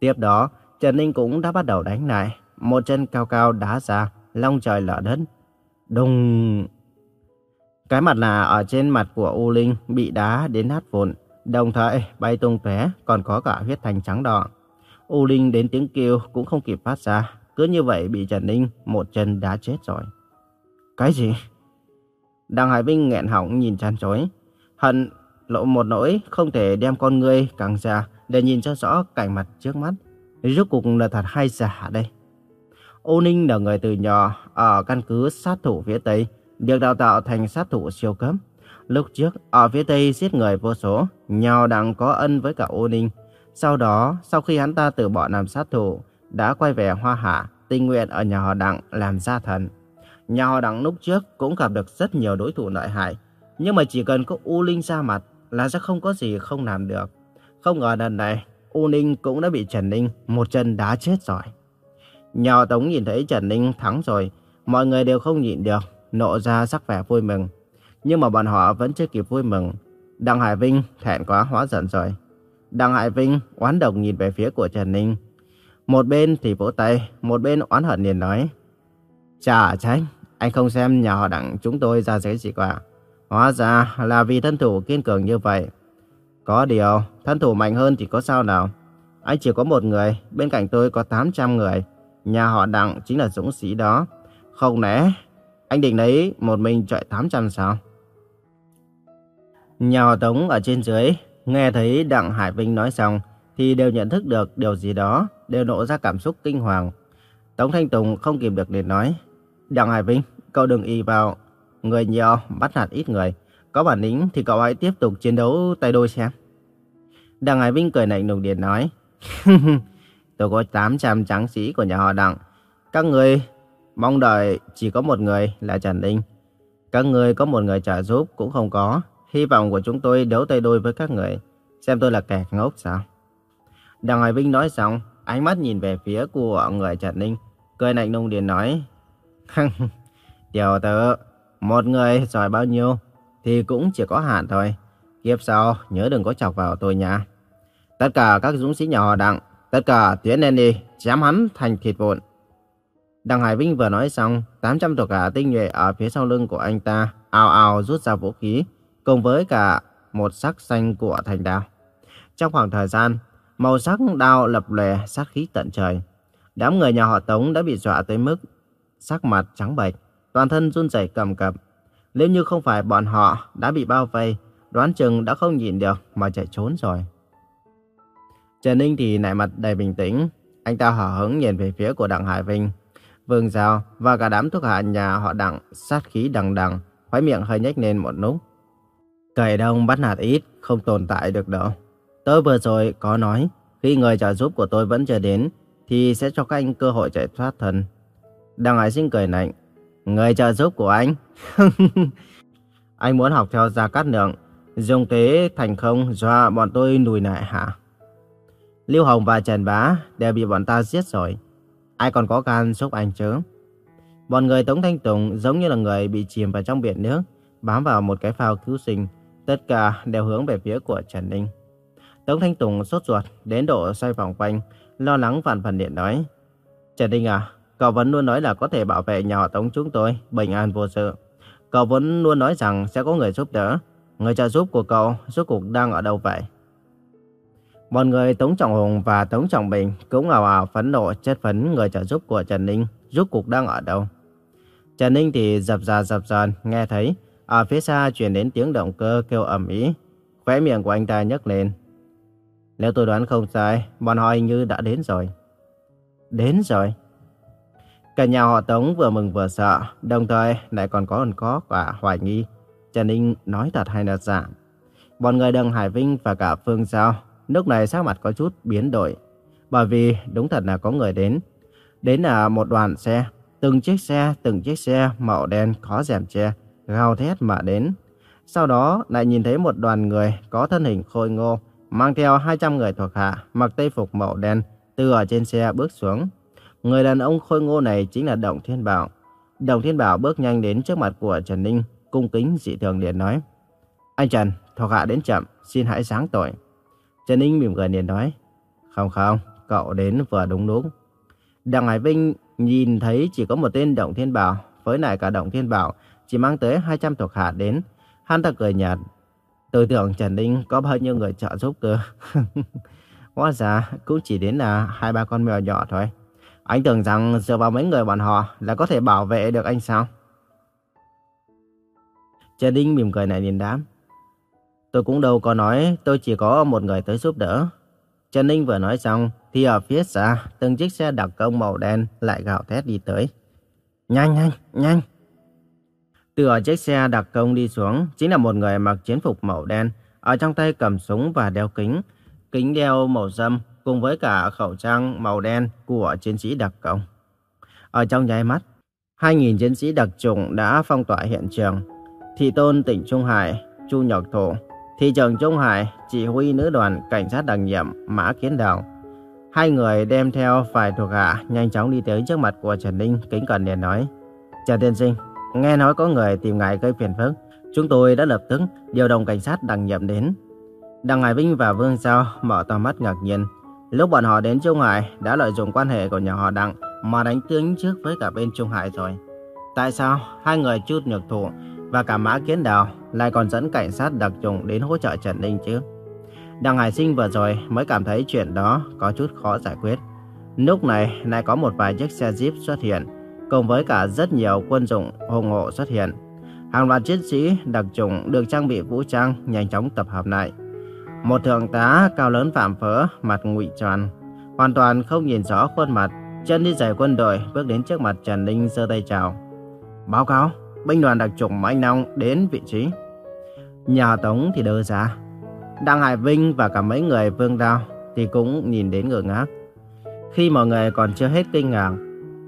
Tiếp đó, Trần Ninh cũng đã bắt đầu đánh lại, một chân cao cao đá ra, long trời lở đất. Đùng... Cái mặt nạ ở trên mặt của U Linh bị đá đến nát vụn, đồng thời bay tung tóe còn có cả huyết thành trắng đỏ. U Linh đến tiếng kêu cũng không kịp phát ra, cứ như vậy bị Trần Ninh một chân đá chết rồi. Cái gì? Đặng Hải Vinh nghẹn họng nhìn chăn chối. Hận lộ một nỗi không thể đem con ngươi càng ra để nhìn cho rõ cảnh mặt trước mắt. Rốt cuộc là thật hay giả đây? Ô Ninh là người từ nhỏ ở căn cứ sát thủ phía Tây, được đào tạo thành sát thủ siêu cấp. Lúc trước, ở phía Tây giết người vô số, nhau đặng có ân với cả Ô Ninh. Sau đó, sau khi hắn ta từ bỏ làm sát thủ, đã quay về Hoa Hạ, tình nguyện ở nhà họ Đặng làm gia thần. Nhà họ Đặng lúc trước cũng gặp được rất nhiều đối thủ lợi hại, nhưng mà chỉ cần có U Linh ra mặt là sẽ không có gì không làm được. Không ngờ lần này, U Ninh cũng đã bị Trần Ninh một chân đá chết rồi. Nhà Tống nhìn thấy Trần Ninh thắng rồi, mọi người đều không nhịn được, nộ ra sắc vẻ vui mừng. Nhưng mà bọn họ vẫn chưa kịp vui mừng. Đặng Hải Vinh thẹn quá hóa giận rồi. Đặng Hải Vinh oán độc nhìn về phía của Trần Ninh. Một bên thì vỗ tay, một bên oán hận liền nói. Chà trách, anh không xem nhà họ đặng chúng tôi ra giấy gì cả. Hóa ra là vì thân thủ kiên cường như vậy. Có điều, thân thủ mạnh hơn thì có sao nào. Anh chỉ có một người, bên cạnh tôi có 800 người. Nhà họ đặng chính là dũng sĩ đó. Không lẽ anh định lấy một mình chạy 800 sao? Nhà họ Tống ở trên dưới, nghe thấy Đặng Hải Vinh nói xong, thì đều nhận thức được điều gì đó, đều nộ ra cảm xúc kinh hoàng. Tống Thanh Tùng không kìm được để nói, Đặng Hải Vinh, cậu đừng y vào, người nhiều, bắt nạt ít người. Có bản lĩnh thì cậu hãy tiếp tục chiến đấu tay đôi xem. Đặng Hải Vinh cười lạnh lùng điện nói, Tôi có 800 tráng sĩ của nhà họ Đặng. Các người mong đợi chỉ có một người là Trần Ninh. Các người có một người trợ giúp cũng không có. Hy vọng của chúng tôi đấu tay đôi với các người. Xem tôi là kẻ ngốc sao? Đặng Hải Vinh nói xong, ánh mắt nhìn về phía của người Trần Ninh. Cười lạnh lùng điện nói, Tiểu tử, một người giỏi bao nhiêu thì cũng chỉ có hạn thôi. Kiếp sau nhớ đừng có chọc vào tôi nha. Tất cả các dũng sĩ nhỏ đặng, tất cả tiến lên đi, chém hắn thành thịt vụn. Đặng Hải Vinh vừa nói xong, 800 thuộc hạ tinh nhuệ ở phía sau lưng của anh ta ào ào rút ra vũ khí, cùng với cả một sắc xanh của thành đao. Trong khoảng thời gian, màu sắc đao lập lè sát khí tận trời. Đám người nhà họ Tống đã bị dọa tới mức sắc mặt trắng bệch, toàn thân run rẩy cầm cập. Nếu như không phải bọn họ đã bị bao vây, đoán chừng đã không nhìn được mà chạy trốn rồi. Trần Ninh thì nại mặt đầy bình tĩnh, anh ta hở hứng nhìn về phía của Đặng Hải Vinh. Vương Giao và cả đám thuộc hạ nhà họ Đặng sát khí đằng đằng, khóe miệng hơi nhếch lên một nút. Cậy đông bắt nạt ít, không tồn tại được đâu. Tôi vừa rồi có nói, khi người trợ giúp của tôi vẫn chưa đến, thì sẽ cho các anh cơ hội chạy thoát thân. Đặng Hải Sinh cười lạnh, người trợ giúp của anh. anh muốn học theo Gia Cát Lượng, dùng thế thành không do bọn tôi nùi nại hả? Lưu Hồng và Trần Bá đều bị bọn ta giết rồi. Ai còn có can giúp anh chứ? Bọn người Tống Thanh Tùng giống như là người bị chìm vào trong biển nước, bám vào một cái phao cứu sinh. Tất cả đều hướng về phía của Trần Ninh. Tống Thanh Tùng sốt ruột, đến độ xoay vòng quanh, lo lắng vạn phần điện nói. Trần Ninh à, cậu vẫn luôn nói là có thể bảo vệ nhà họ Tống chúng tôi, bình an vô sự. Cậu vẫn luôn nói rằng sẽ có người giúp đỡ. Người trợ giúp của cậu, rốt cuộc đang ở đâu vậy? Bọn người Tống Trọng Hùng và Tống Trọng Bình cũng ảo ảo phẫn nộ chất vấn người trợ giúp của Trần Ninh rốt cuộc đang ở đâu. Trần Ninh thì dập dà dập dàn nghe thấy ở phía xa truyền đến tiếng động cơ kêu ầm ĩ, khóe miệng của anh ta nhấc lên. Nếu tôi đoán không sai, bọn họ hình như đã đến rồi. Đến rồi. Cả nhà họ Tống vừa mừng vừa sợ, đồng thời lại còn có ẩn có cả hoài nghi. Trần Ninh nói thật hay là giả. Bọn người Đằng Hải Vinh và cả Phương Giao lúc này sắc mặt có chút biến đổi. Bởi vì đúng thật là có người đến. Đến là một đoàn xe, từng chiếc xe, từng chiếc xe màu đen có rèm che, gào thét mà đến. Sau đó lại nhìn thấy một đoàn người có thân hình khôi ngô, mang theo 200 người thuộc hạ, mặc tây phục màu đen, từ ở trên xe bước xuống. Người đàn ông khôi ngô này chính là Động Thiên Bảo. Động Thiên Bảo bước nhanh đến trước mặt của Trần Ninh, cung kính dị thường liền nói. Anh Trần, thuộc hạ đến chậm, xin hãy sáng tội. Trần Ninh mỉm cười liền nói. Không không, cậu đến vừa đúng đúng. Đặng Hải Vinh nhìn thấy chỉ có một tên Động Thiên Bảo, với lại cả Động Thiên Bảo chỉ mang tới 200 thuộc hạ đến. Hắn ta cười nhạt. Tôi tưởng Trần Ninh có bao nhiêu người trợ giúp cơ. Hóa ra cũng chỉ đến là hai ba con mèo nhỏ thôi. Anh tưởng rằng dựa vào mấy người bọn họ là có thể bảo vệ được anh sao? Trần Ninh mỉm cười này liền đám. Tôi cũng đâu có nói tôi chỉ có một người tới giúp đỡ. Trần Ninh vừa nói xong thì ở phía xa, từng chiếc xe đặc công màu đen lại gào thét đi tới. Nhanh nhanh nhanh. Từ ở chiếc xe đặc công đi xuống, chính là một người mặc chiến phục màu đen, ở trong tay cầm súng và đeo kính. Kính đeo màu râm cùng với cả khẩu trang màu đen của chiến sĩ đặc công. Ở trong nháy mắt, 2.000 chiến sĩ đặc chủng đã phong tỏa hiện trường. Thị tôn tỉnh Trung Hải, Chu Nhật Thổ, thị trưởng Trung Hải, chỉ huy nữ đoàn cảnh sát đặc nhiệm Mã Kiến Đào. Hai người đem theo vài thuộc hạ nhanh chóng đi tới trước mặt của Trần Ninh kính cẩn liền nói. Trần Tiên Sinh, nghe nói có người tìm ngài gây phiền phức. Chúng tôi đã lập tức điều động cảnh sát đặc nhiệm đến. Đặng Hải Vinh và Vương Giao mở to mắt ngạc nhiên. Lúc bọn họ đến Trung Hải đã lợi dụng quan hệ của nhà họ Đặng mà đánh tiếng trước với cả bên Trung Hải rồi. Tại sao hai người chút nhược thủ và cả Mã Kiến Đào lại còn dẫn cảnh sát đặc trùng đến hỗ trợ Trần Ninh chứ? Đặng Hải Sinh vừa rồi mới cảm thấy chuyện đó có chút khó giải quyết. Lúc này lại có một vài chiếc xe Jeep xuất hiện, cùng với cả rất nhiều quân dụng hùng hộ xuất hiện. Hàng loạt chiến sĩ đặc trùng được trang bị vũ trang nhanh chóng tập hợp lại. Một thượng tá cao lớn phạm phớ, mặt ngụy tròn, hoàn toàn không nhìn rõ khuôn mặt, chân đi giày quân đội bước đến trước mặt Trần Ninh giơ tay chào. Báo cáo, binh đoàn đặc chủng Anh Long đến vị trí. Nhà Tống thì đơ ra. Đặng Hải Vinh và cả mấy người vương đao thì cũng nhìn đến ngơ ngác. Khi mọi người còn chưa hết kinh ngạc,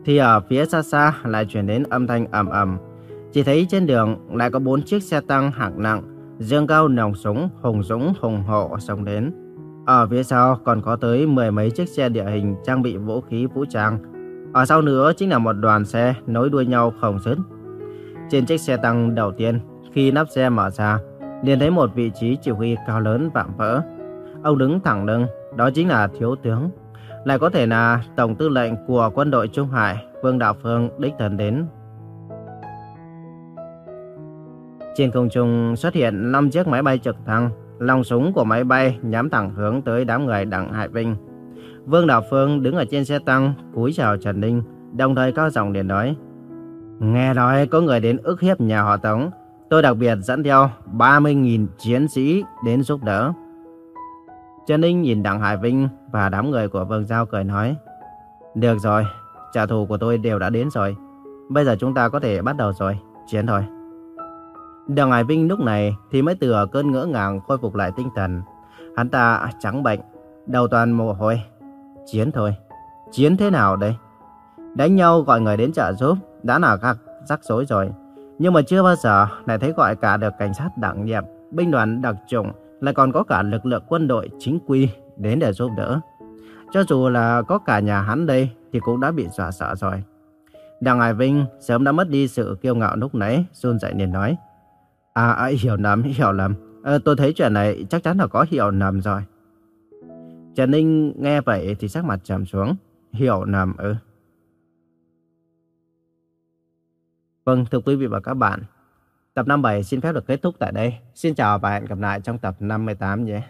thì ở phía xa xa lại truyền đến âm thanh ầm ầm. Chỉ thấy trên đường lại có bốn chiếc xe tăng hạng nặng, dương cao nòng súng, hùng dũng hùng hộ xông đến. Ở phía sau còn có tới mười mấy chiếc xe địa hình trang bị vũ khí vũ trang. Ở sau nữa chính là một đoàn xe nối đuôi nhau không dứt. Trên chiếc xe tăng đầu tiên, khi nắp xe mở ra, liền thấy một vị trí chỉ huy cao lớn vạm vỡ. Ông đứng thẳng lưng, đó chính là thiếu tướng. Lại có thể là tổng tư lệnh của quân đội Trung Hải, Vương Đạo Phương đích thân đến. Trên không trung xuất hiện 5 chiếc máy bay trực thăng, lòng súng của máy bay nhắm thẳng hướng tới đám người đặng Hải Vinh. Vương Đạo Phương đứng ở trên xe tăng, cúi chào Trần Ninh, đồng thời cao giọng liền nói. Nghe nói có người đến ức hiếp nhà họ Tống, tôi đặc biệt dẫn theo 30.000 chiến sĩ đến giúp đỡ. Trần Ninh nhìn Đặng Hải Vinh và đám người của Vương Giao cười nói. Được rồi, trả thù của tôi đều đã đến rồi. Bây giờ chúng ta có thể bắt đầu rồi, chiến thôi. Đào Hải Vinh lúc này thì mới từ cơn ngỡ ngàng khôi phục lại tinh thần. Hắn ta trắng bệnh, đầu toàn mồ hôi. Chiến thôi. Chiến thế nào đây? Đánh nhau gọi người đến trợ giúp đã là gạc rắc rối rồi. Nhưng mà chưa bao giờ lại thấy gọi cả được cảnh sát đặc nhiệm, binh đoàn đặc chủng, lại còn có cả lực lượng quân đội chính quy đến để giúp đỡ. Cho dù là có cả nhà hắn đây thì cũng đã bị dọa sợ rồi. Đặng Hải Vinh sớm đã mất đi sự kiêu ngạo lúc nãy, run rẩy liền nói. À, à hiểu lầm, hiểu lầm. À, tôi thấy chuyện này chắc chắn là có hiểu lầm rồi. Trần Ninh nghe vậy thì sắc mặt trầm xuống. Hiểu lầm ư. Vâng, thưa quý vị và các bạn. Tập 57 xin phép được kết thúc tại đây. Xin chào và hẹn gặp lại trong tập 58 nhé.